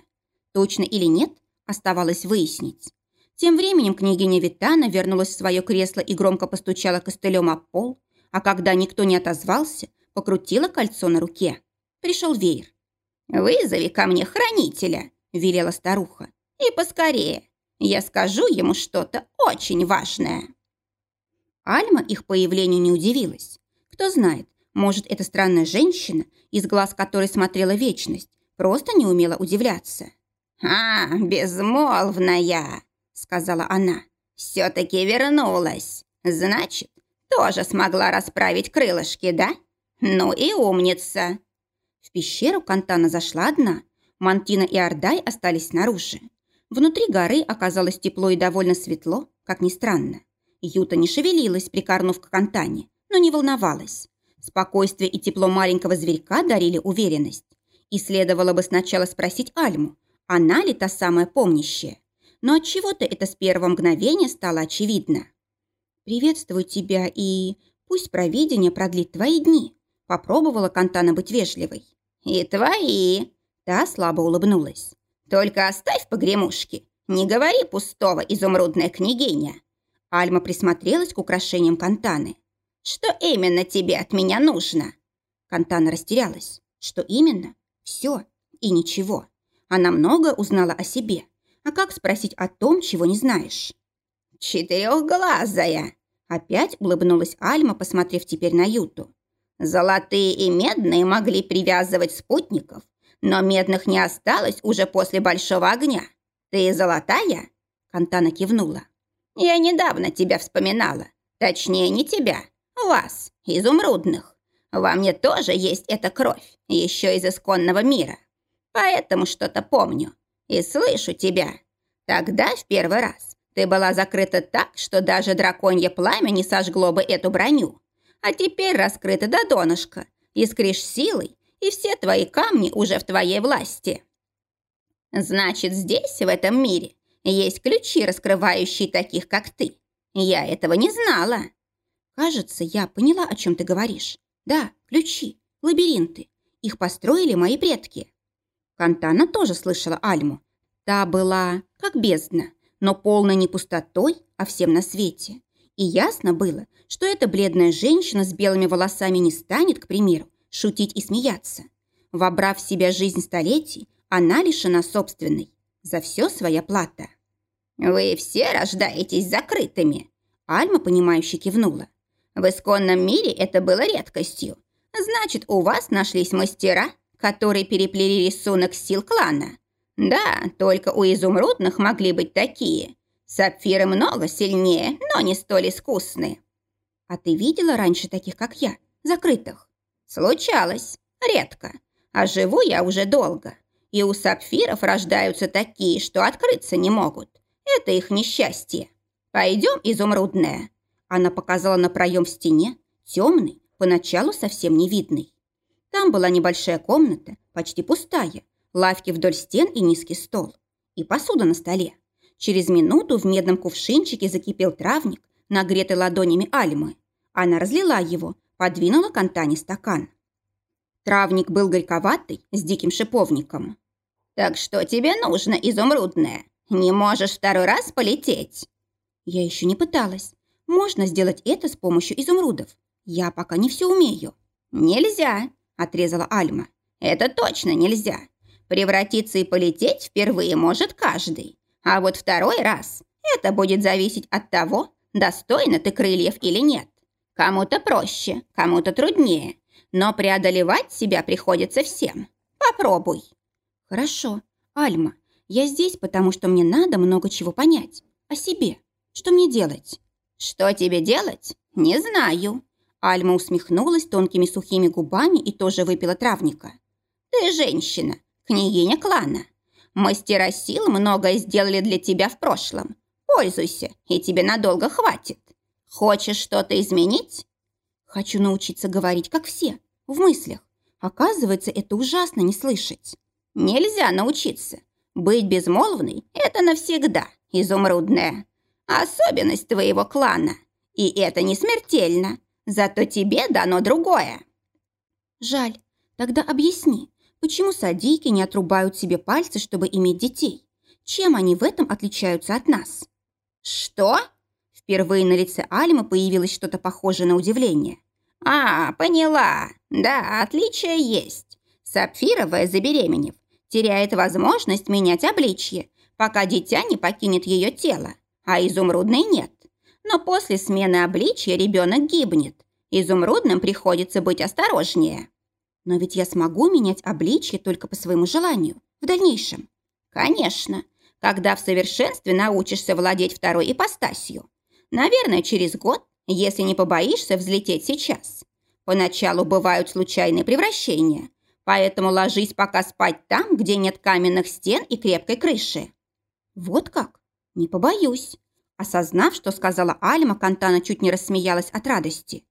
Точно или нет, оставалось выяснить. Тем временем княгиня Витана вернулась в свое кресло и громко постучала костылем об пол, а когда никто не отозвался, покрутила кольцо на руке. Пришел веер. «Вызови ко мне хранителя», – велела старуха. «И поскорее. Я скажу ему что-то очень важное». Альма их появлению не удивилась. Кто знает, может, эта странная женщина, из глаз которой смотрела вечность, просто не умела удивляться. «А, безмолвная!» – сказала она. «Все-таки вернулась. Значит, тоже смогла расправить крылышки, да? Ну и умница!» В пещеру Кантана зашла одна. Мантина и Ордай остались снаружи. Внутри горы оказалось тепло и довольно светло, как ни странно. Юта не шевелилась, прикорнув к Кантане, но не волновалась. Спокойствие и тепло маленького зверька дарили уверенность. И следовало бы сначала спросить Альму, она ли та самая помнящая. Но от чего то это с первого мгновения стало очевидно. «Приветствую тебя и пусть провидение продлит твои дни», попробовала Кантана быть вежливой. «И твои!» Та слабо улыбнулась. «Только оставь погремушки. Не говори пустого, изумрудная княгиня!» Альма присмотрелась к украшениям Кантаны. «Что именно тебе от меня нужно?» Кантана растерялась. «Что именно? Все и ничего. Она много узнала о себе. А как спросить о том, чего не знаешь?» «Четырехглазая!» Опять улыбнулась Альма, посмотрев теперь на Юту. Золотые и медные могли привязывать спутников, но медных не осталось уже после большого огня. Ты золотая?» Кантана кивнула. «Я недавно тебя вспоминала. Точнее, не тебя. Вас, изумрудных. Во мне тоже есть эта кровь, еще из исконного мира. поэтому что-то помню. И слышу тебя. Тогда, в первый раз, ты была закрыта так, что даже драконье пламя не сожгло бы эту броню. А теперь раскрыта до донышка, искришь силой, и все твои камни уже в твоей власти. Значит, здесь, в этом мире, есть ключи, раскрывающие таких, как ты. Я этого не знала. Кажется, я поняла, о чем ты говоришь. Да, ключи, лабиринты. Их построили мои предки. Кантана тоже слышала Альму. Та была как бездна, но полна не пустотой, а всем на свете. И ясно было, что эта бледная женщина с белыми волосами не станет, к примеру, шутить и смеяться. Вобрав в себя жизнь столетий, она лишена собственной. За все своя плата. «Вы все рождаетесь закрытыми», – Альма, понимающе кивнула. «В исконном мире это было редкостью. Значит, у вас нашлись мастера, которые переплели рисунок сил клана. Да, только у изумрудных могли быть такие. Сапфиры много сильнее, но не столь искусны». «А ты видела раньше таких, как я, закрытых?» «Случалось. Редко. А живу я уже долго. И у сапфиров рождаются такие, что открыться не могут. Это их несчастье. Пойдем, изумрудная». Она показала на проем в стене, темный, поначалу совсем не видный. Там была небольшая комната, почти пустая, лавки вдоль стен и низкий стол. И посуда на столе. Через минуту в медном кувшинчике закипел травник, нагретый ладонями Альмы. Она разлила его, подвинула к Антане стакан. Травник был горьковатый, с диким шиповником. «Так что тебе нужно, изумрудное? Не можешь второй раз полететь?» Я еще не пыталась. Можно сделать это с помощью изумрудов. Я пока не все умею. «Нельзя», – отрезала Альма. «Это точно нельзя. Превратиться и полететь впервые может каждый. А вот второй раз это будет зависеть от того, достойно ты крыльев или нет. Кому-то проще, кому-то труднее, но преодолевать себя приходится всем. Попробуй. Хорошо, Альма, я здесь, потому что мне надо много чего понять. О себе. Что мне делать? Что тебе делать? Не знаю. Альма усмехнулась тонкими сухими губами и тоже выпила травника. Ты женщина, княгиня клана. Мастера сил многое сделали для тебя в прошлом. Пользуйся, и тебе надолго хватит. Хочешь что-то изменить? Хочу научиться говорить, как все, в мыслях. Оказывается, это ужасно не слышать. Нельзя научиться. Быть безмолвной – это навсегда, изумрудная. Особенность твоего клана. И это не смертельно. Зато тебе дано другое. Жаль. Тогда объясни, почему садийки не отрубают себе пальцы, чтобы иметь детей? Чем они в этом отличаются от нас? Что? Впервые на лице Альмы появилось что-то похожее на удивление. «А, поняла. Да, отличие есть. Сапфировая, забеременев, теряет возможность менять обличье, пока дитя не покинет ее тело, а изумрудной нет. Но после смены обличья ребенок гибнет. Изумрудным приходится быть осторожнее». «Но ведь я смогу менять обличье только по своему желанию, в дальнейшем». «Конечно, когда в совершенстве научишься владеть второй ипостасью. Наверное, через год, если не побоишься взлететь сейчас. Поначалу бывают случайные превращения, поэтому ложись пока спать там, где нет каменных стен и крепкой крыши. Вот как? Не побоюсь. Осознав, что сказала Альма, Кантана чуть не рассмеялась от радости.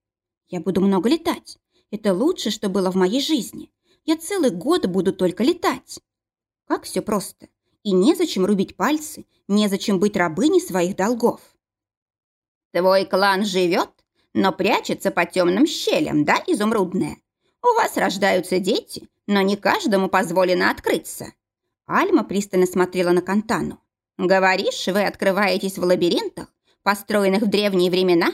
Я буду много летать. Это лучшее, что было в моей жизни. Я целый год буду только летать. Как все просто. И незачем рубить пальцы, незачем быть рабыней своих долгов. Твой клан живет, но прячется по темным щелям, да, изумрудная? У вас рождаются дети, но не каждому позволено открыться». Альма пристально смотрела на Кантану. «Говоришь, вы открываетесь в лабиринтах, построенных в древние времена?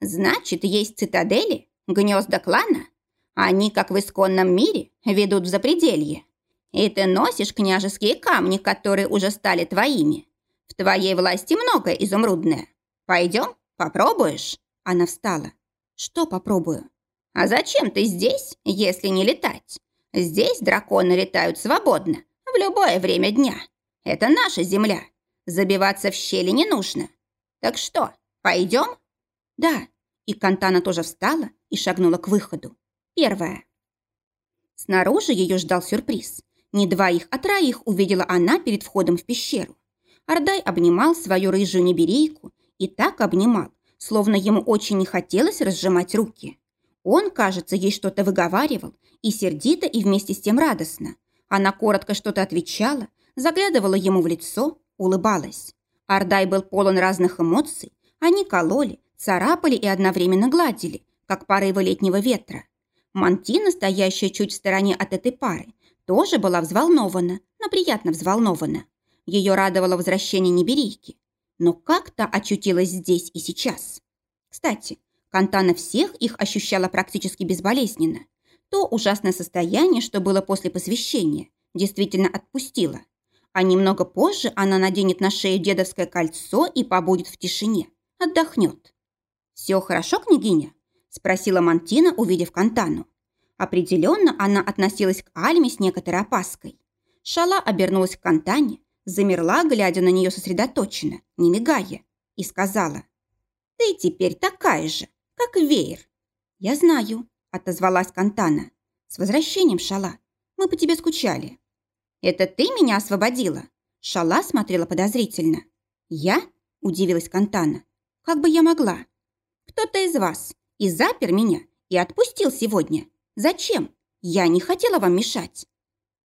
Значит, есть цитадели, гнезда клана? Они, как в исконном мире, ведут в запределье. И ты носишь княжеские камни, которые уже стали твоими. В твоей власти многое изумрудное. Пойдем?» «Попробуешь?» Она встала. «Что попробую?» «А зачем ты здесь, если не летать? Здесь драконы летают свободно, в любое время дня. Это наша земля. Забиваться в щели не нужно. Так что, пойдем?» «Да». И Кантана тоже встала и шагнула к выходу. Первая. Снаружи ее ждал сюрприз. Не двоих, а троих увидела она перед входом в пещеру. Ардай обнимал свою рыжую неберейку и так обнимал, словно ему очень не хотелось разжимать руки. Он, кажется, ей что-то выговаривал, и сердито, и вместе с тем радостно. Она коротко что-то отвечала, заглядывала ему в лицо, улыбалась. Ардай был полон разных эмоций. Они кололи, царапали и одновременно гладили, как порывы летнего ветра. Мантина, стоящая чуть в стороне от этой пары, тоже была взволнована, но приятно взволнована. Ее радовало возвращение Неберийки. Но как-то очутилась здесь и сейчас. Кстати, Кантана всех их ощущала практически безболезненно. То ужасное состояние, что было после посвящения, действительно отпустило. А немного позже она наденет на шею дедовское кольцо и побудет в тишине. Отдохнет. «Все хорошо, княгиня?» – спросила Мантина, увидев Кантану. Определенно она относилась к Альме с некоторой опаской. Шала обернулась к Кантане, замерла, глядя на нее сосредоточенно, не мигая, и сказала, «Ты теперь такая же, как веер». «Я знаю», – отозвалась Кантана. «С возвращением, Шала. Мы по тебе скучали». «Это ты меня освободила?» Шала смотрела подозрительно. «Я?» – удивилась Кантана. «Как бы я могла?» «Кто-то из вас и запер меня, и отпустил сегодня. Зачем? Я не хотела вам мешать».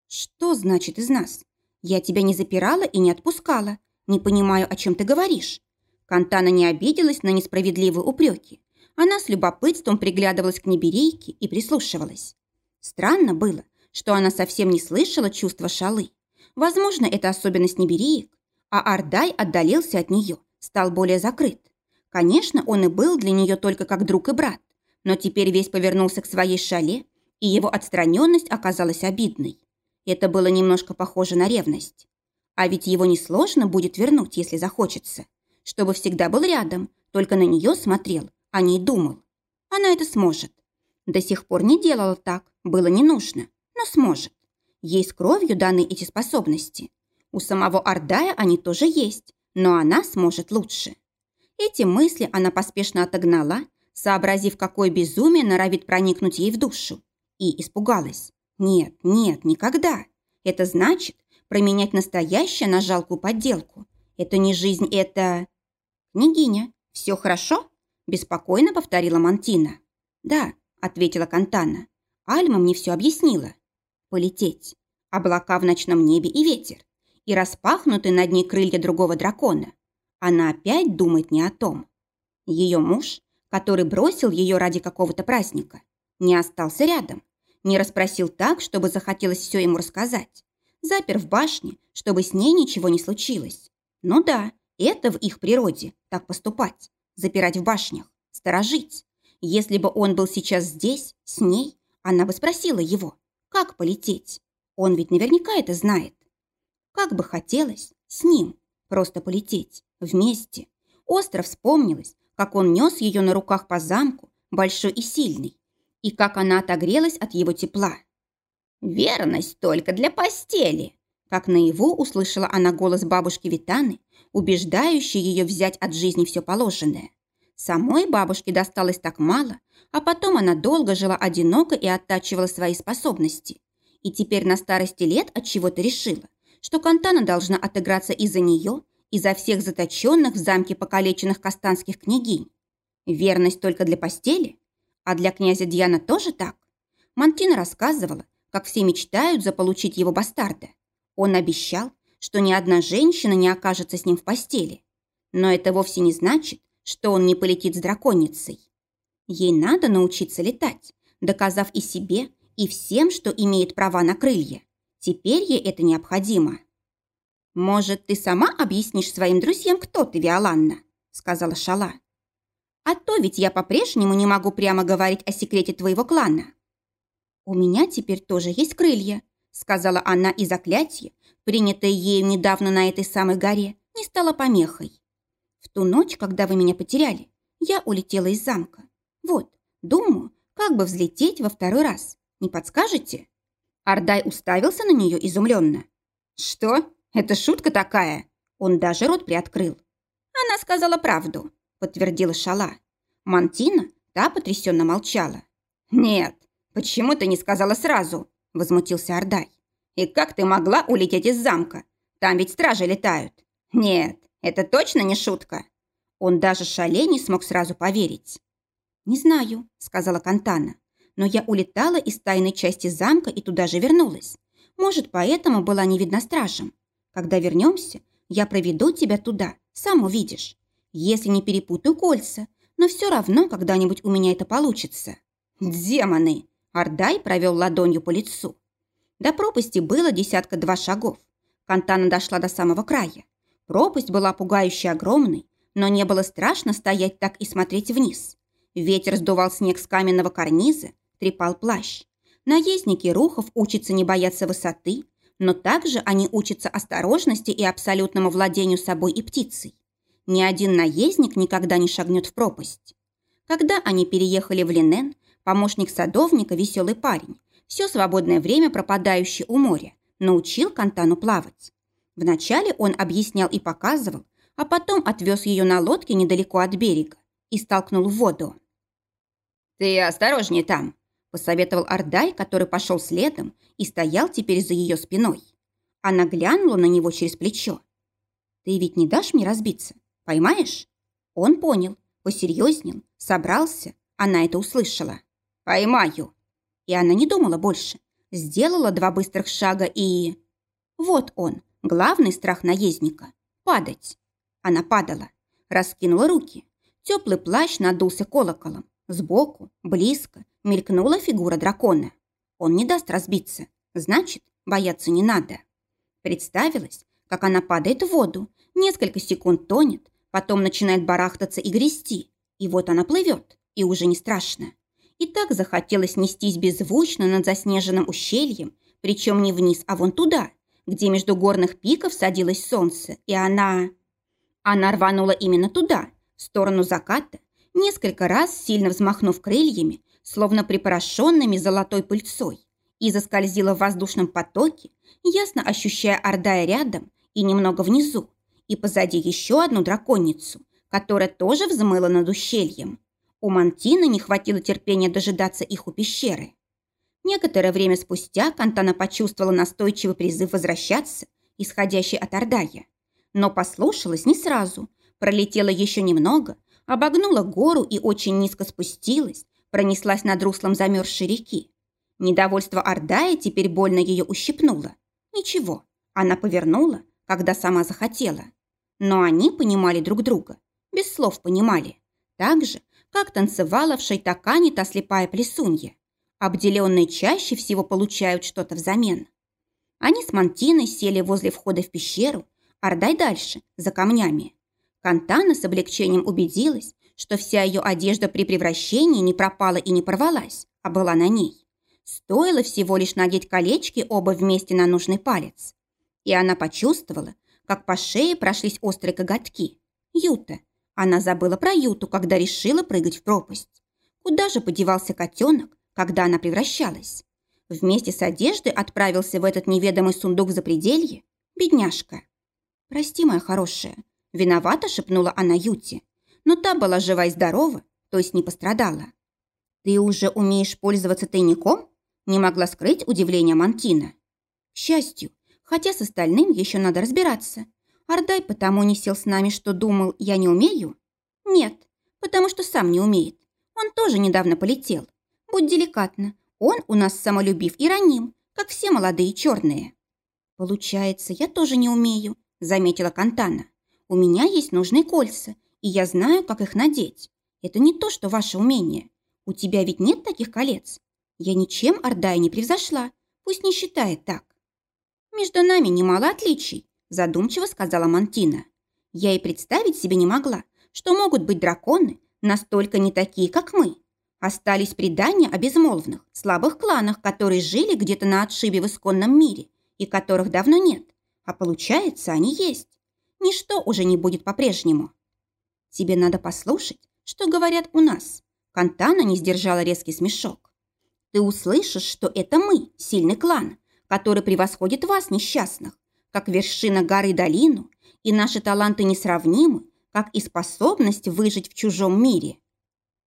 «Что значит из нас? Я тебя не запирала и не отпускала. Не понимаю, о чем ты говоришь». Кантана не обиделась на несправедливые упреки. Она с любопытством приглядывалась к неберейке и прислушивалась. Странно было, что она совсем не слышала чувства шалы. Возможно, это особенность небереек, а Ардай отдалился от нее, стал более закрыт. Конечно, он и был для нее только как друг и брат, но теперь весь повернулся к своей шале, и его отстраненность оказалась обидной. Это было немножко похоже на ревность. А ведь его несложно будет вернуть, если захочется. Чтобы всегда был рядом, только на нее смотрел, а не думал. Она это сможет. До сих пор не делала так, было не нужно, но сможет. Ей с кровью даны эти способности. У самого Ардая они тоже есть, но она сможет лучше. Эти мысли она поспешно отогнала, сообразив, какое безумие норовит проникнуть ей в душу, и испугалась. Нет, нет, никогда. Это значит променять настоящее на жалкую подделку. Это не жизнь, это... Княгиня, все хорошо? Беспокойно повторила Мантина. Да, ответила Кантана. Альма мне все объяснила. Полететь. Облака в ночном небе и ветер. И распахнуты над ней крылья другого дракона. Она опять думает не о том. Ее муж, который бросил ее ради какого-то праздника, не остался рядом не расспросил так, чтобы захотелось все ему рассказать. Запер в башне, чтобы с ней ничего не случилось. Ну да, это в их природе, так поступать. Запирать в башнях, сторожить. Если бы он был сейчас здесь, с ней, она бы спросила его, как полететь. Он ведь наверняка это знает. Как бы хотелось с ним просто полететь, вместе. Остро вспомнилось, как он нес ее на руках по замку, большой и сильный, и как она отогрелась от его тепла. «Верность только для постели!» Как наяву услышала она голос бабушки Витаны, убеждающий ее взять от жизни все положенное. Самой бабушке досталось так мало, а потом она долго жила одиноко и оттачивала свои способности. И теперь на старости лет от чего-то решила, что Кантана должна отыграться и за нее, и за всех заточенных в замке покалеченных кастанских княгинь. Верность только для постели? А для князя Дьяна тоже так? Мантина рассказывала, как все мечтают заполучить его бастарда. Он обещал, что ни одна женщина не окажется с ним в постели. Но это вовсе не значит, что он не полетит с драконицей. Ей надо научиться летать, доказав и себе, и всем, что имеет права на крылья. Теперь ей это необходимо. «Может, ты сама объяснишь своим друзьям, кто ты, Виоланна?» сказала Шала. А то ведь я по-прежнему не могу прямо говорить о секрете твоего клана. У меня теперь тоже есть крылья, сказала она, и заклятие, принятое ею недавно на этой самой горе, не стало помехой. Ту ночь, когда вы меня потеряли, я улетела из замка. Вот, думаю, как бы взлететь во второй раз. Не подскажете? Ардай уставился на нее изумленно. «Что? Это шутка такая?» Он даже рот приоткрыл. Она сказала правду подтвердила Шала. Мантина, та потрясенно молчала. «Нет, почему ты не сказала сразу?» – возмутился Ардай. И как ты могла улететь из замка? Там ведь стражи летают. Нет, это точно не шутка. Он даже Шале не смог сразу поверить. «Не знаю», — сказала Кантана, «но я улетала из тайной части замка и туда же вернулась. Может, поэтому была не видна стражем. Когда вернемся, я проведу тебя туда, сам увидишь. Если не перепутаю кольца, но все равно когда-нибудь у меня это получится». «Демоны!» – Ардай провел ладонью по лицу. До пропасти было десятка-два шагов. Кантана дошла до самого края. Пропасть была пугающе огромной, но не было страшно стоять так и смотреть вниз. Ветер сдувал снег с каменного карниза, трепал плащ. Наездники рухов учатся не бояться высоты, но также они учатся осторожности и абсолютному владению собой и птицей. Ни один наездник никогда не шагнет в пропасть. Когда они переехали в Линен, помощник садовника, веселый парень, все свободное время пропадающий у моря, научил Кантану плавать. Вначале он объяснял и показывал, а потом отвез ее на лодке недалеко от берега и столкнул в воду. «Ты осторожнее там», – посоветовал Ардай, который пошел следом и стоял теперь за ее спиной. Она глянула на него через плечо. «Ты ведь не дашь мне разбиться, поймаешь?» Он понял, посерьезнел, собрался, она это услышала. «Поймаю!» И она не думала больше. Сделала два быстрых шага и... Вот он, главный страх наездника. Падать. Она падала. Раскинула руки. Теплый плащ надулся колоколом. Сбоку, близко, мелькнула фигура дракона. Он не даст разбиться. Значит, бояться не надо. Представилось, как она падает в воду, несколько секунд тонет, потом начинает барахтаться и грести. И вот она плывет, и уже не страшно. И так захотелось нестись беззвучно над заснеженным ущельем, причем не вниз, а вон туда, где между горных пиков садилось солнце, и она... Она рванула именно туда, в сторону заката, несколько раз сильно взмахнув крыльями, словно припорошенными золотой пыльцой, и заскользила в воздушном потоке, ясно ощущая Ордая рядом и немного внизу, и позади еще одну драконицу, которая тоже взмыла над ущельем. У Мантины не хватило терпения дожидаться их у пещеры. Некоторое время спустя Кантана почувствовала настойчивый призыв возвращаться, исходящий от Ордая. Но послушалась не сразу, пролетела еще немного, обогнула гору и очень низко спустилась, пронеслась над руслом замерзшей реки. Недовольство Ордая теперь больно ее ущипнуло. Ничего, она повернула, когда сама захотела. Но они понимали друг друга, без слов понимали. Так же, как танцевала в шайтакане та слепая плесунья. Обделенные чаще всего получают что-то взамен. Они с Мантиной сели возле входа в пещеру, Ордай дальше, за камнями. Кантана с облегчением убедилась, что вся ее одежда при превращении не пропала и не порвалась, а была на ней. Стоило всего лишь надеть колечки оба вместе на нужный палец. И она почувствовала, как по шее прошлись острые коготки. Юта. Она забыла про Юту, когда решила прыгать в пропасть. Куда же подевался котенок, когда она превращалась? Вместе с одеждой отправился в этот неведомый сундук за пределье? Бедняжка. «Прости, моя хорошая», Виновата, шепнула она Юте. Но та была жива и здорова, то есть не пострадала. «Ты уже умеешь пользоваться тайником?» Не могла скрыть удивление Мантина. «К счастью, хотя с остальным еще надо разбираться. Ардай потому не сел с нами, что думал, я не умею?» «Нет, потому что сам не умеет. Он тоже недавно полетел. Будь деликатна, он у нас самолюбив и раним, как все молодые черные». «Получается, я тоже не умею», — заметила Кантана. У меня есть нужные кольца, и я знаю, как их надеть. Это не то, что ваше умение. У тебя ведь нет таких колец. Я ничем Ордая не превзошла, пусть не считает так. Между нами немало отличий, задумчиво сказала Мантина. Я и представить себе не могла, что могут быть драконы настолько не такие, как мы. Остались предания о безмолвных, слабых кланах, которые жили где-то на отшибе в исконном мире и которых давно нет. А получается, они есть ничто уже не будет по-прежнему. Тебе надо послушать, что говорят у нас. Кантана не сдержала резкий смешок. Ты услышишь, что это мы, сильный клан, который превосходит вас, несчастных, как вершина горы долину, и наши таланты несравнимы, как и способность выжить в чужом мире.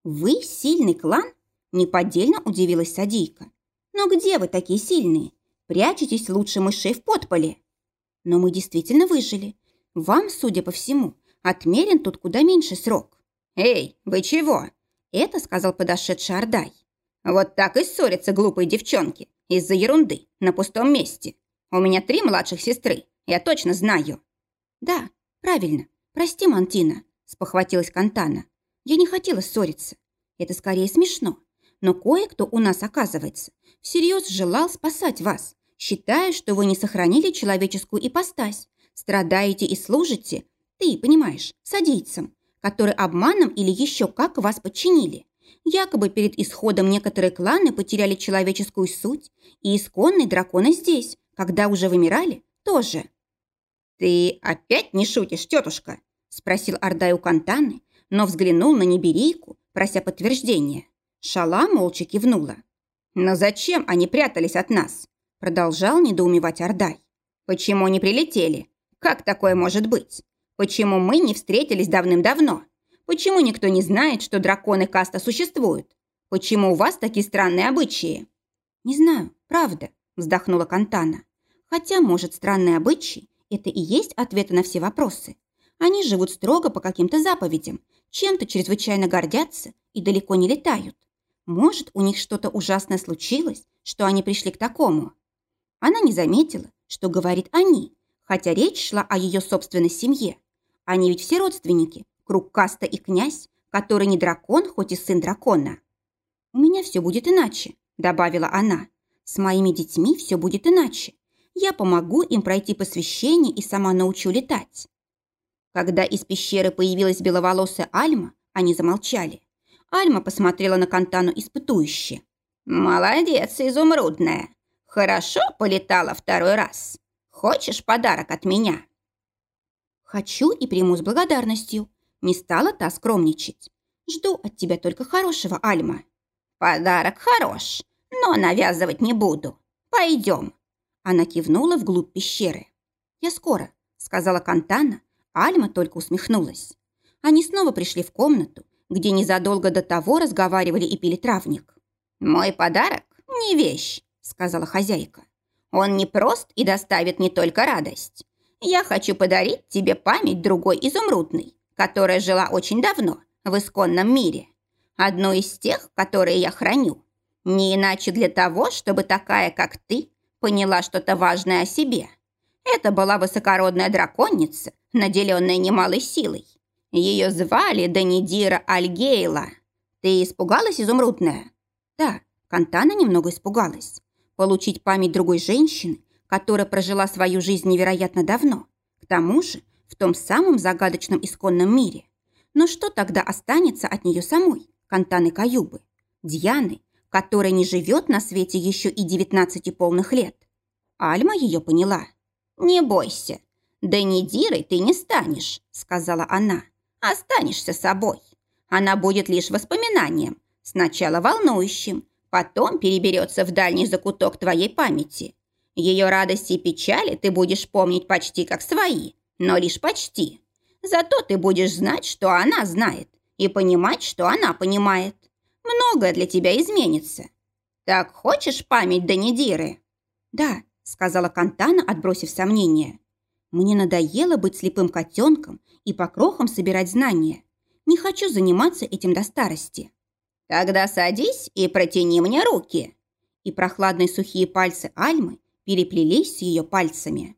Вы сильный клан? Неподдельно удивилась Садийка. Но где вы такие сильные? Прячетесь лучше мышей в подполе. Но мы действительно выжили. Вам, судя по всему, отмерен тут куда меньше срок. «Эй, вы чего?» Это сказал подошедший Ордай. «Вот так и ссорятся глупые девчонки из-за ерунды на пустом месте. У меня три младших сестры, я точно знаю». «Да, правильно. Прости, Мантина», – спохватилась Кантана. «Я не хотела ссориться. Это скорее смешно. Но кое-кто у нас, оказывается, всерьез желал спасать вас, считая, что вы не сохранили человеческую ипостась, страдаете и служите, ты, понимаешь, садийцам, которые обманом или еще как вас подчинили. Якобы перед исходом некоторые кланы потеряли человеческую суть, и исконные драконы здесь, когда уже вымирали, тоже. «Ты опять не шутишь, тетушка?» – спросил Ордай у Кантаны, но взглянул на Неберейку, прося подтверждения. Шала молча кивнула. «Но зачем они прятались от нас?» – продолжал недоумевать Ордай. «Почему не прилетели? Как такое может быть? Почему мы не встретились давным-давно? Почему никто не знает, что драконы каста существуют? Почему у вас такие странные обычаи?» «Не знаю, правда», – вздохнула Кантана. «Хотя, может, странные обычаи – это и есть ответы на все вопросы. Они живут строго по каким-то заповедям, чем-то чрезвычайно гордятся и далеко не летают. Может, у них что-то ужасное случилось, что они пришли к такому? Она не заметила, что говорит «они», хотя речь шла о ее собственной семье. Они ведь все родственники, круг каста и князь, который не дракон, хоть и сын дракона. «У меня все будет иначе», – добавила она. «С моими детьми все будет иначе. Я помогу им пройти посвящение и сама научу летать». Когда из пещеры появилась беловолосая Альма, они замолчали. Альма посмотрела на Кантану испытующе. «Молодец, изумрудная. Хорошо полетала второй раз. Хочешь подарок от меня?» «Хочу и приму с благодарностью. Не стала та скромничать. Жду от тебя только хорошего, Альма». «Подарок хорош, но навязывать не буду. Пойдем». Она кивнула вглубь пещеры. «Я скоро», — сказала Кантана, Альма только усмехнулась. Они снова пришли в комнату, где незадолго до того разговаривали и пили травник. «Мой подарок не вещь», — сказала хозяйка. «Он не прост и доставит не только радость. Я хочу подарить тебе память другой изумрудной, которая жила очень давно в исконном мире. Одну из тех, которые я храню. Не иначе для того, чтобы такая, как ты, поняла что-то важное о себе. Это была высокородная драконница, наделенная немалой силой. Ее звали Данидира Альгейла. Ты испугалась, изумрудная? Да, Кантана немного испугалась. Получить память другой женщины, которая прожила свою жизнь невероятно давно. К тому же в том самом загадочном исконном мире. Но что тогда останется от нее самой, Кантаны Каюбы? Дьяны, которая не живет на свете еще и 19 полных лет. Альма ее поняла. «Не бойся, да не Дирой ты не станешь», — сказала она. «Останешься собой. Она будет лишь воспоминанием, сначала волнующим, потом переберется в дальний закуток твоей памяти. Ее радости и печали ты будешь помнить почти как свои, но лишь почти. Зато ты будешь знать, что она знает, и понимать, что она понимает. Многое для тебя изменится. Так хочешь память Данидиры?» «Да», — сказала Кантана, отбросив сомнения. Мне надоело быть слепым котенком и по крохам собирать знания. Не хочу заниматься этим до старости. Тогда садись и протяни мне руки. И прохладные сухие пальцы Альмы переплелись с ее пальцами.